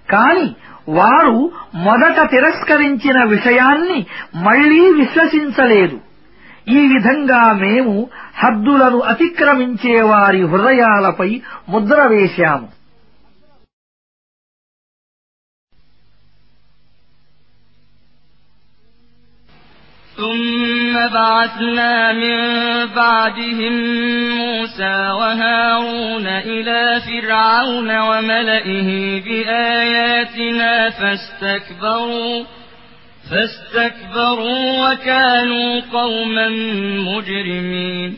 S2: కాని వారు మొదట తిరస్కరించిన విషయాన్ని మళ్లీ విశ్వసించలేదు ఈ విధంగా మేము హద్దులను అతిక్రమించే వారి హృదయాలపై ముద్ర వేశాము
S1: ثم بعثنا من بعدهم موسى وهارون إلى فرعون وملئه بآياتنا فاستكبروا فاستكبروا وكانوا قوما مجرمين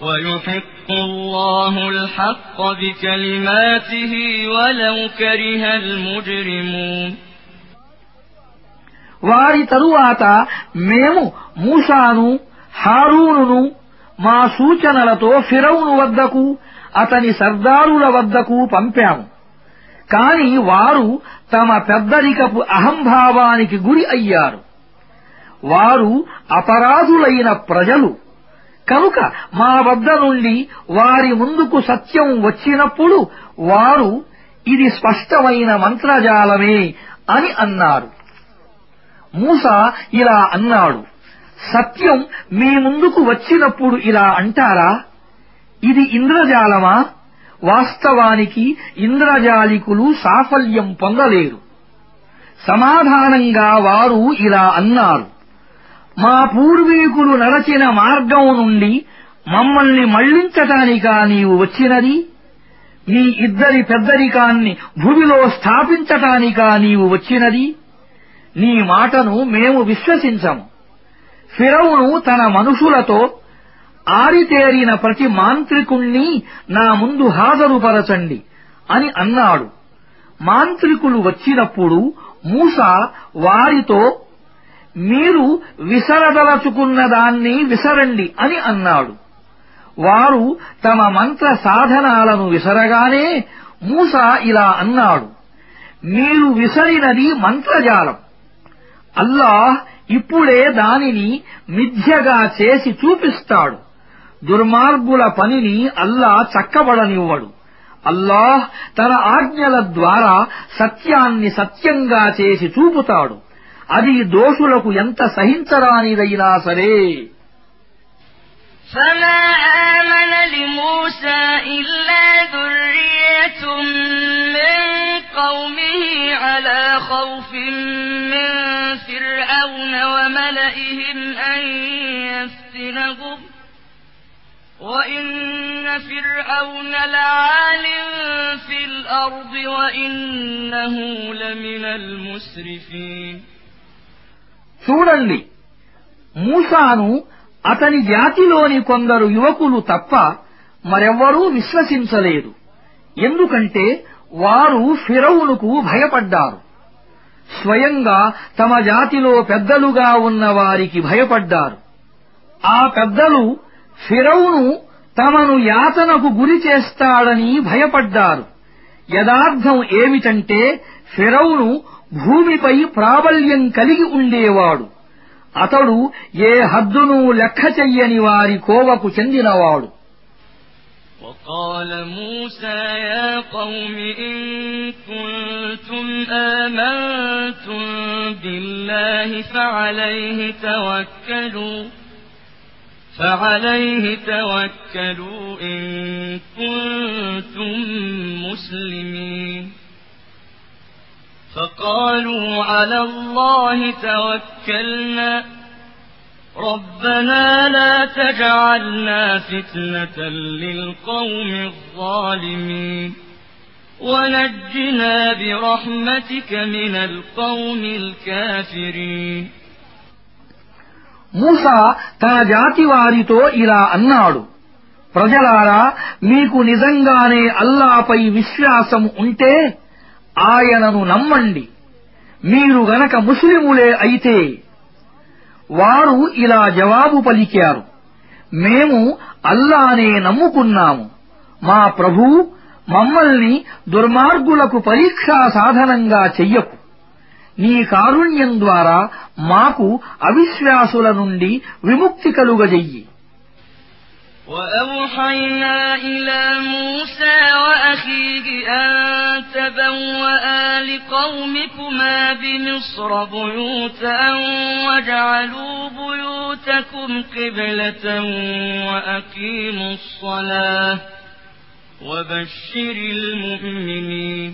S1: ويحق الله الحق بكلماته ولو كره المجرمون
S2: వారి తరువాత మేము మూసాను హారూనును మా సూచనలతో ఫిరౌను వద్దకు అతని సర్దారుల వద్దకు పంపాము కాని వారు తమ పెద్దరికపు అహంభావానికి గురి అయ్యారు వారు అపరాధులైన ప్రజలు కనుక మా వద్ద నుండి వారి ముందుకు సత్యం వచ్చినప్పుడు వారు ఇది స్పష్టమైన మంత్రజాలమే అని అన్నారు. మూస ఇలా అన్నాడు. సత్యం మీ ముందుకు వచ్చినప్పుడు ఇలా అంటారా? ఇది ఇంద్రజాలమా? వాస్తవానికి ఇంద్రజాలికులు సాఫల్యం పొందలేరు. సమాధానంగా వారు ఇలా అన్నారు. మా పూర్వీకులు నడచిన మార్గం నుండి మమ్మల్ని మళ్ళించటానికా నీవు వచ్చినది? మీ ఇద్దరి పెద్దరికాన్ని భూమిలో స్థాపించటానికా నీవు వచ్చినది? నీ మాటను మేము విశ్వసించము. ఫిరౌను తన మనుషులతో ఆరితేరిన ప్రతి మాంత్రికుణ్ణి నా ముందు హాజరుపరచండి అని అన్నాడు. మాంత్రికులు వచ్చినప్పుడు మూస వారితో మీరు విసరదలచుకున్న దాన్ని విసరండి అని అన్నాడు. వారు తమ మంత్ర సాధనాలను విసరగానే మూస ఇలా అన్నాడు. మీరు విసరినది మంత్రజాలం. అల్లాహ్ ఇప్పుడే దానిని మిథ్యగా చేసి చూపిస్తాడు. దుర్మార్గుల పనిని అల్లా చక్కబడనివ్వడు. అల్లాహ్ తన ఆజ్ఞల ద్వారా సత్యాన్ని సత్యంగా చేసి చూపుతాడు. అది దోషులకు ఎంత సహించరానిదైనా సరే
S1: فما آمن لموسى إلا ذرية من قومه على خوف من فرعون وملئهم أن يفتنهم وإن فرعون لعال في الأرض وإنه لمن المسرفين
S2: చూడండి. మూసాను అతని జాతిలోని కొందరు యువకులు తప్ప మరెవ్వరూ విశ్వసించలేదు. ఎందుకంటే వారు ఫిరౌనుకు భయపడ్డారు. స్వయంగా తమ జాతిలో పెద్దలుగా ఉన్న వారికి భయపడ్డారు. ఆ పెద్దలు ఫిరౌను తమను యాతనకు గురి చేస్తాడని భయపడ్డారు. యదార్థం ఏమిటంటే ఫిరౌను భూమిపై ప్రాబల్యం కలిగి ఉండేవాడు అతడు ఏ హద్దును లెక్క చెయ్యని వారి కోవకు చెందినవాడు
S1: وقال موسى يا قوم إن كنتم آمنتم بالله فعليه توكلوا فعليه توكلوا إن كنتم مسلمين فقالوا على الله توكلنا ربنا لا تجعلنا فتنة للقوم الظالمين ونجنا برحمتك من القوم الكافرين
S2: మూసా తన జాతి వారితో ఇలా అన్నాడు ప్రజలారా మీకు నిజంగానే అల్లాపై విశ్వాసం ఉంటే ఆయనను నమ్మండి. మీరు గనక ముస్లిములే అయితే వారు ఇలా జవాబు పలికారు. మేము అల్లానే నమ్ముకున్నాము. మా ప్రభూ మమ్మల్ని దుర్మార్గులకు పరీక్షా సాధనంగా చెయ్యకు. నీ కారుణ్యం ద్వారా మాకు అవిశ్వాసుల నుండి విముక్తి కలుగజెయ్యి.
S1: وأوحينا إلى موسى وأخيه أن تبوأ لقومكما بمصر بيوتا واجعلوا بيوتكم قبلة وأقيموا الصلاة وبشر المؤمنين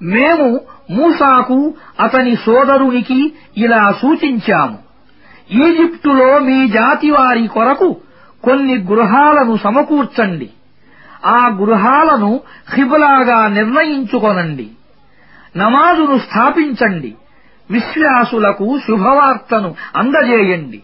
S2: మేము మూసాకు అతని సోదరునికి ఇలా సూచించాము ఈజిప్టులో మీ జాతి వారి కొరకు కొన్ని గృహాలను సమకూర్చండి. ఆ గృహాలను ఖిబులాగా నిర్ణయించుకొనండి. నమాజును స్థాపించండి. విశ్వాసులకు శుభవార్తను అందజేయండి.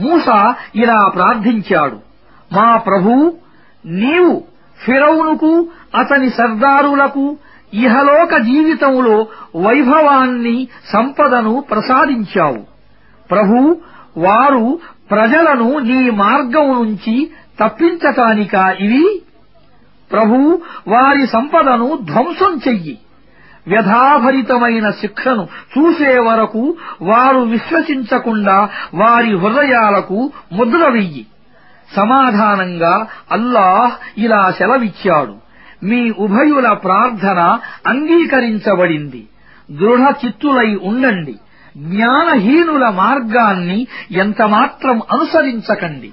S2: మూసా ఇలా ప్రార్థించాడు. మా ప్రభూ నీవు ఫిరౌనుకు అతని సర్దారులకు ఇహలోక జీవితంలో వైభవాన్ని సంపదను ప్రసాదించావు. ప్రభూ వారు ప్రజలను నీ మార్గం నుంచి తప్పించటానికా ఇవి? ప్రభూ వారి సంపదను ధ్వంసం చెయ్యి. వ్యధాభరితమైన శిక్షను చూసే వరకు వారు విశ్వసించకుండా వారి హృదయాలకు ముద్ర వెయ్యి. సమాధానంగా అల్లాహ్ ఇలా సెలవిచ్చాడు. మీ ఉభయుల ప్రార్థన అంగీకరించబడింది. దృఢ చిత్తులై ఉండండి. జ్ఞానహీనుల మార్గాన్ని ఎంతమాత్రం అనుసరించకండి.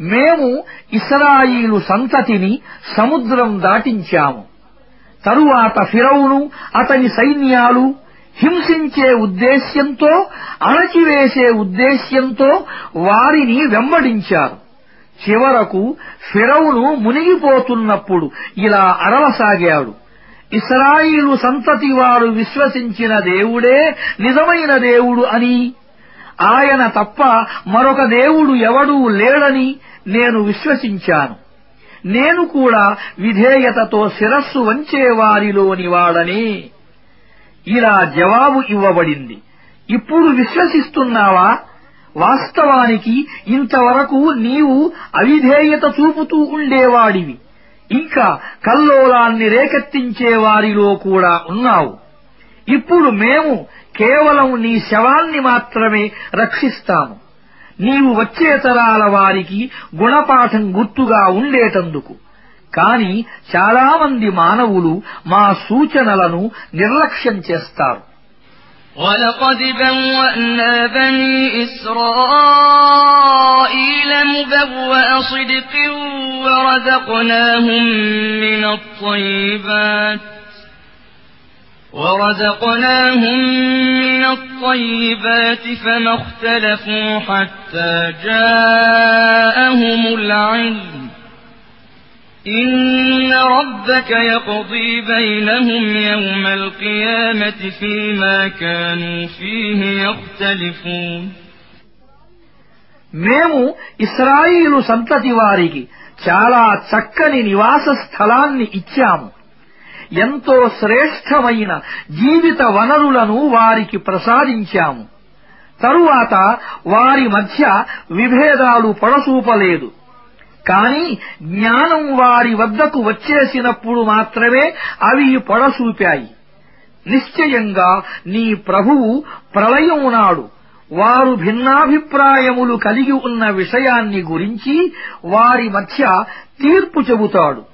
S2: మేము ఇస్రాయిలు సంతతిని సముద్రం దాటించాము. తరువాత ఫిరౌను అతని సైన్యాలు హింసించే ఉద్దేశ్యంతో అణచివేసే ఉద్దేశ్యంతో వారిని వెంబడించారు. చివరకు ఫిరౌను మునిగిపోతున్నప్పుడు ఇలా అరవసాగాడు. ఇస్రాయిలు సంతతి వారు విశ్వసించిన దేవుడే నిజమైన దేవుడు అని ఆయన తప్ప మరొక దేవుడు ఎవడూ లేడని నేను విశ్వసించాను. నేను కూడా విధేయతతో శిరస్సు వంచేవారిలోని వాడని. ఇలా జవాబు ఇవ్వబడింది. ఇప్పుడు విశ్వసిస్తున్నావా? వాస్తవానికి ఇంతవరకు నీవు అవిధేయత చూపుతూ ఉండేవాడివి. ఇంకా కల్లోలాన్ని రేకెత్తించే వారిలో కూడా ఉన్నావు. ఇప్పుడు మేము కేవలం నీ శవాన్ని మాత్రమే రక్షిస్తాము నీవు వచ్చే తరాల వారికి గుణపాఠం గుర్తుగా ఉండేటందుకు కాని చాలామంది మానవులు మా సూచనలను నిర్లక్ష్యం చేస్తారు
S1: ولقد بوأنا بني إسرائيل مبوأ صدق ورزقناهم من الطيبات ورزقناهم من الطيبات فما اختلفوا حتى جاءهم العلم إن ربك يقضي بينهم يوم القيامة فيما كانوا فيه يختلفون
S2: మేము ఇస్రాయిలు సంతతి వారికి చాలా చక్కని నివాస స్థలాన్ని ఇచ్చాము ఎంతో శ్రేష్టమైన జీవిత వనరులను వారికి ప్రసాదించాము. తరువాత వారి మధ్య విభేదాలు పొడసూపలేదు. కాని జ్ఞానం వారి వద్దకు వచ్చేసినప్పుడు మాత్రమే అవి పొడసూపాయి. నిశ్చయంగా నీ ప్రభువు ప్రళయం నాడు వారు భిన్నాభిప్రాయములు కలిగి ఉన్న విషయాన్ని గురించి వారి మధ్య తీర్పు చెబుతాడు.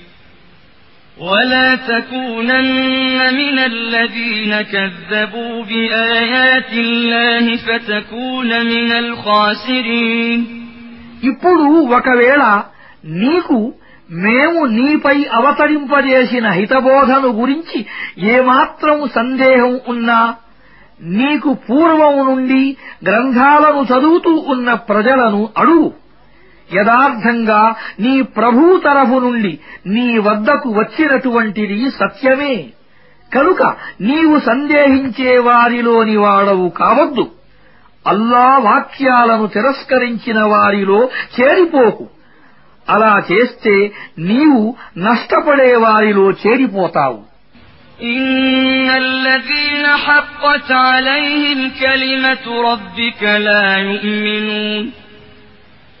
S1: ولا تكونن من الذين كذبوا بآيات الله فتكون من الخاسرين
S2: ఇప్పుడు ఒకవేళ నీకు మేము నీపై అవతరింపజేసిన హితబోధను గురించి ఏమాత్రం సందేహం ఉన్నా నీకు పూర్వం నుండి గ్రంథాలను చదువుతూ ఉన్న ప్రజలను అడుగు యథార్థంగా నీ ప్రభు తరఫు నుండి నీ వద్దకు వచ్చినటువంటిది సత్యమే కనుక నీవు సందేహించే వారిలోని వాడవు కావద్దు అల్లా వాక్యాలను తిరస్కరించిన వారిలో చేరిపోకు అలా చేస్తే నీవు నష్టపడే వారిలో చేరిపోతావు
S1: إن الذين حقت عليهم كلمة ربك لا يؤمنون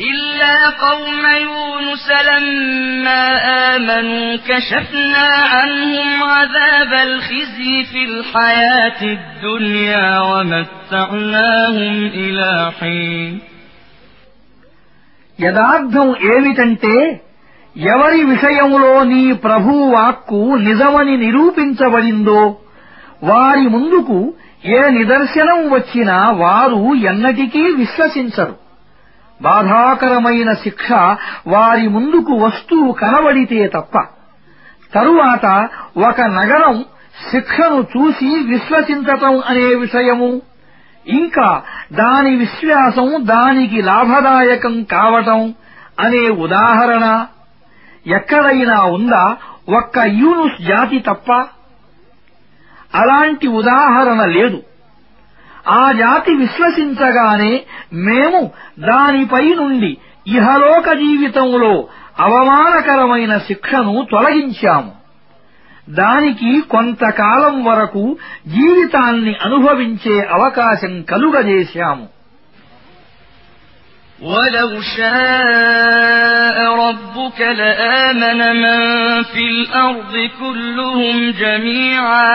S1: إلا قوم يونس لما آمنوا كشفنا عنهم عذاب الخزي في الحياة الدنيا ومتعناهم إلى حين
S2: యదార్థం ఏమిటంటే ఎవరి విషయంలో నీ ప్రభు వాక్కు నిజమని నిరూపించబడిందో వారి ముందుకు ఏ నిదర్శనం వచ్చినా వారు ఎన్నటికీ విశ్వసించరు బాధాకరమైన శిక్ష వారి ముందుకు వస్తూ కనబడితే తప్ప. తరువాత ఒక నగరం శిక్షను చూసి విశ్వసించటం అనే విషయము. ఇంకా దాని విశ్వాసం దానికి లాభదాయకం కావటం అనే ఉదాహరణ. ఎక్కడైనా ఉందా ఒక్క యూనుస్ జాతి తప్ప? అలాంటి ఉదాహరణ లేదు. ఆ జాతి విశ్వసించగానే మేము దానిపై నుండి ఇహలోక జీవితంలో అవమానకరమైన శిక్షను తొలగించాము దానికి కొంతకాలం వరకు జీవితాన్ని అనుభవించే అవకాశం కలుగజేశాము
S1: ولو شاء ربك لآمن من في الأرض كلهم جميعا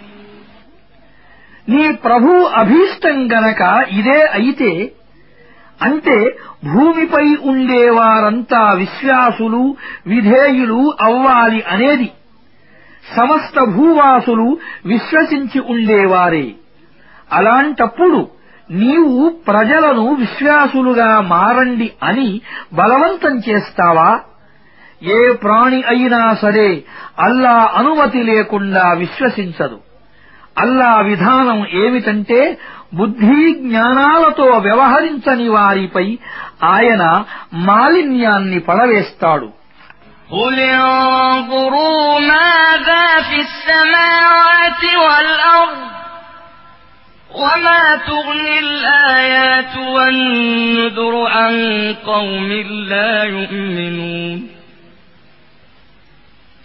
S2: నీ ప్రభు అభీష్టం గనక ఇదే అయితే అంటే భూమిపై ఉండేవారంతా విశ్వాసులు విధేయులు అవ్వాలి అనేది సమస్త భూవాసులు విశ్వసించి ఉండేవారే. అలాంటప్పుడు నీవు ప్రజలను విశ్వాసులుగా మారండి అని బలవంతం చేస్తావా? ఏ ప్రాణి అయినా సరే అల్లా అనుమతి లేకుండా విశ్వసించదు. అల్లా విధానం ఏమిటంటే బుద్ధి జ్ఞానాలతో వ్యవహరించని వారిపై ఆయన మాలిన్యాన్ని పడవేస్తాడు
S1: قل انظروا ماذا في السماوات والأرض وما تغني الآيات والنذر عن قوم لا يؤمنون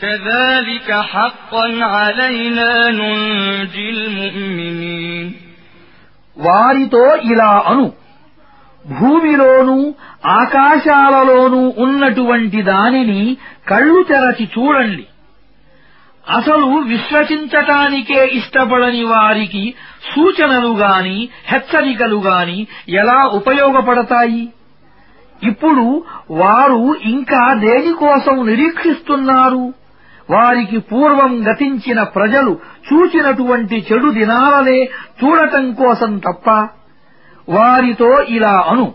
S1: كذلك حقا علينا ننجي المؤمنين
S2: వారితో ఇలా అను భూమిలోనూ ఆకాశాలలోనూ ఉన్నటువంటి దానిని కళ్ళు తెరచి చూడండి అసలు విశ్వసించటానికే ఇష్టపడని వారికి సూచనలు గాని హెచ్చరికలు గాని ఎలా ఉపయోగపడతాయి ఇప్పుడు వారు ఇంకా దేనికోసం నిరీక్షిస్తున్నారు వారికి పూర్వం గతించిన ప్రజలు చూచినటువంటి చెడు దినాలనే చూడటం కోసం తప్ప వారితో ఇలా అను.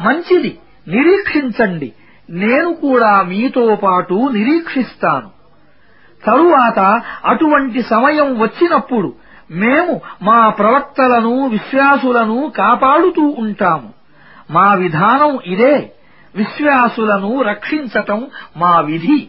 S2: మంచిది నిరీక్షించండి. నేను కూడా మీతో పాటు నిరీక్షిస్తాను. తరువాత అటువంటి సమయం వచ్చినప్పుడు మేము మా ప్రవక్తలను విశ్వాసులను కాపాడుతూ ఉంటాము. మా విధానం ఇదే. విశ్వాసులను రక్షించటం మా విధి.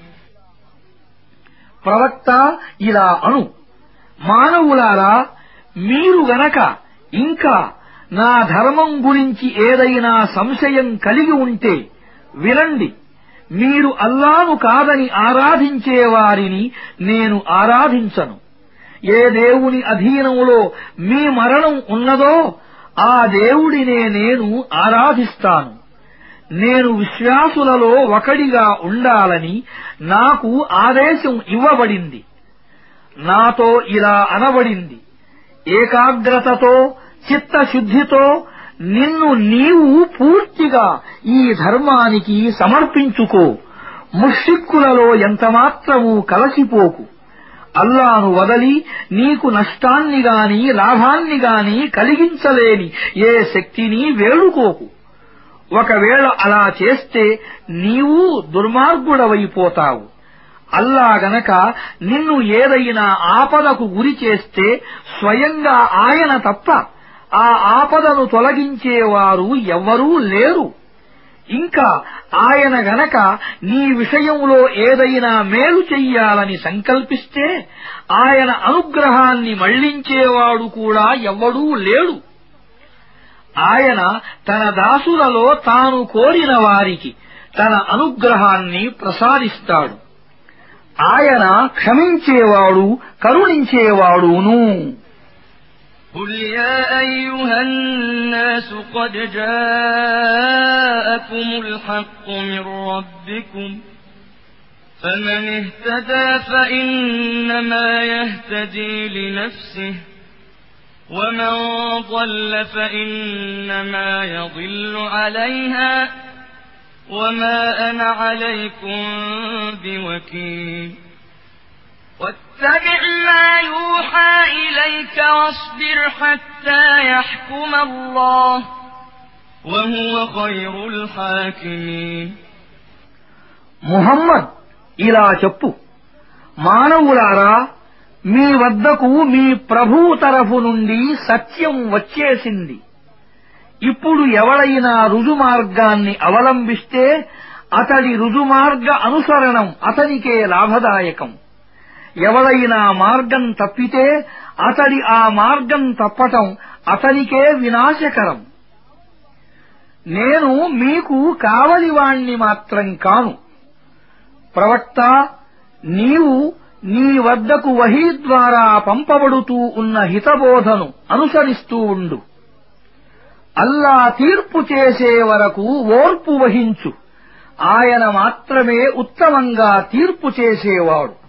S2: ప్రవక్త ఇలా అను. మానవులారా మీరు గనక ఇంకా నా ధర్మం గురించి ఏదైనా సంశయం కలిగి ఉంటే వినండి. మీరు అల్లాను కాదని ఆరాధించే వారిని నేను ఆరాధించను. ఏ దేవుని అధీనంలో మీ మరణం ఉన్నదో ఆ దేవుడినే నేను ఆరాధిస్తాను. నేను విశ్వాసులలో ఒకడిగా ఉండాలని నాకు ఆదేశం ఇవ్వబడింది. నాతో ఇలా అనబడింది. ఏకాగ్రతతో చిత్తశుద్ధితో నిన్ను నీవు పూర్తిగా ఈ ధర్మానికి సమర్పించుకో. ముష్టిక్కులలో ఎంతమాత్రమూ కలసిపోకు. అల్లాను వదలి నీకు నష్టాన్ని గాని లాభాన్ని గాని కలిగించలేని ఏ శక్తిని వేడుకోకు. ఒకవేళ అలా చేస్తే నీవు దుర్మార్గుడవైపోతావు. అల్లా గనక నిన్ను ఏదైనా ఆపదకు గురి చేస్తే స్వయంగా ఆయన తప్ప ఆ ఆపదను తొలగించేవారు ఎవ్వరూ లేరు. ఇంకా ఆయన గనక నీ విషయంలో ఏదైనా మేలు చెయ్యాలని సంకల్పిస్తే ఆయన అనుగ్రహాన్ని మళ్ళించేవాడు కూడా ఎవ్వడూ లేడు. ఆయన తన దాసులలో తాను కోరిన వారికి తన అనుగ్రహాన్ని ప్రసాదిస్తాడు ఆయన క్షమించేవాడు కరుణించేవాడును
S1: قل يا أيها الناس قد جاءكم الحق من ربكم فمن اهتدى فإنما يهتدي لنفسه ومن ضل فإنما يضل عليها وما أنا عليكم بوكيل واتبع ما يوحى إليك واصبر حتى يحكم الله وهو خير الحاكمين
S2: ముహమ్మద్ ఇలా చెప్పు మానవులారా మీ వద్దకు మీ ప్రభువు తరఫు నుండి సత్యం వచ్చేసింది. ఇప్పుడు ఎవడైనా రుజుమార్గాన్ని అవలంబిస్తే అతడి రుజుమార్గ అనుసరణం అతనికే లాభదాయకం. ఎవడైనా మార్గం తప్పితే అతడి ఆ మార్గం తప్పటం అతనికే వినాశకరం. నేను మీకు కావలివాణ్ణి మాత్రం కాను. ప్రవక్త నీవు నీ వద్దకు వహీ ద్వారా పంపబడుతూ ఉన్న హితబోధను అనుసరిస్తూ ఉండు. అల్లా తీర్పు చేసే వరకు ఓర్పు వహించు. ఆయన మాత్రమే ఉత్తమంగా తీర్పు చేసేవాడు.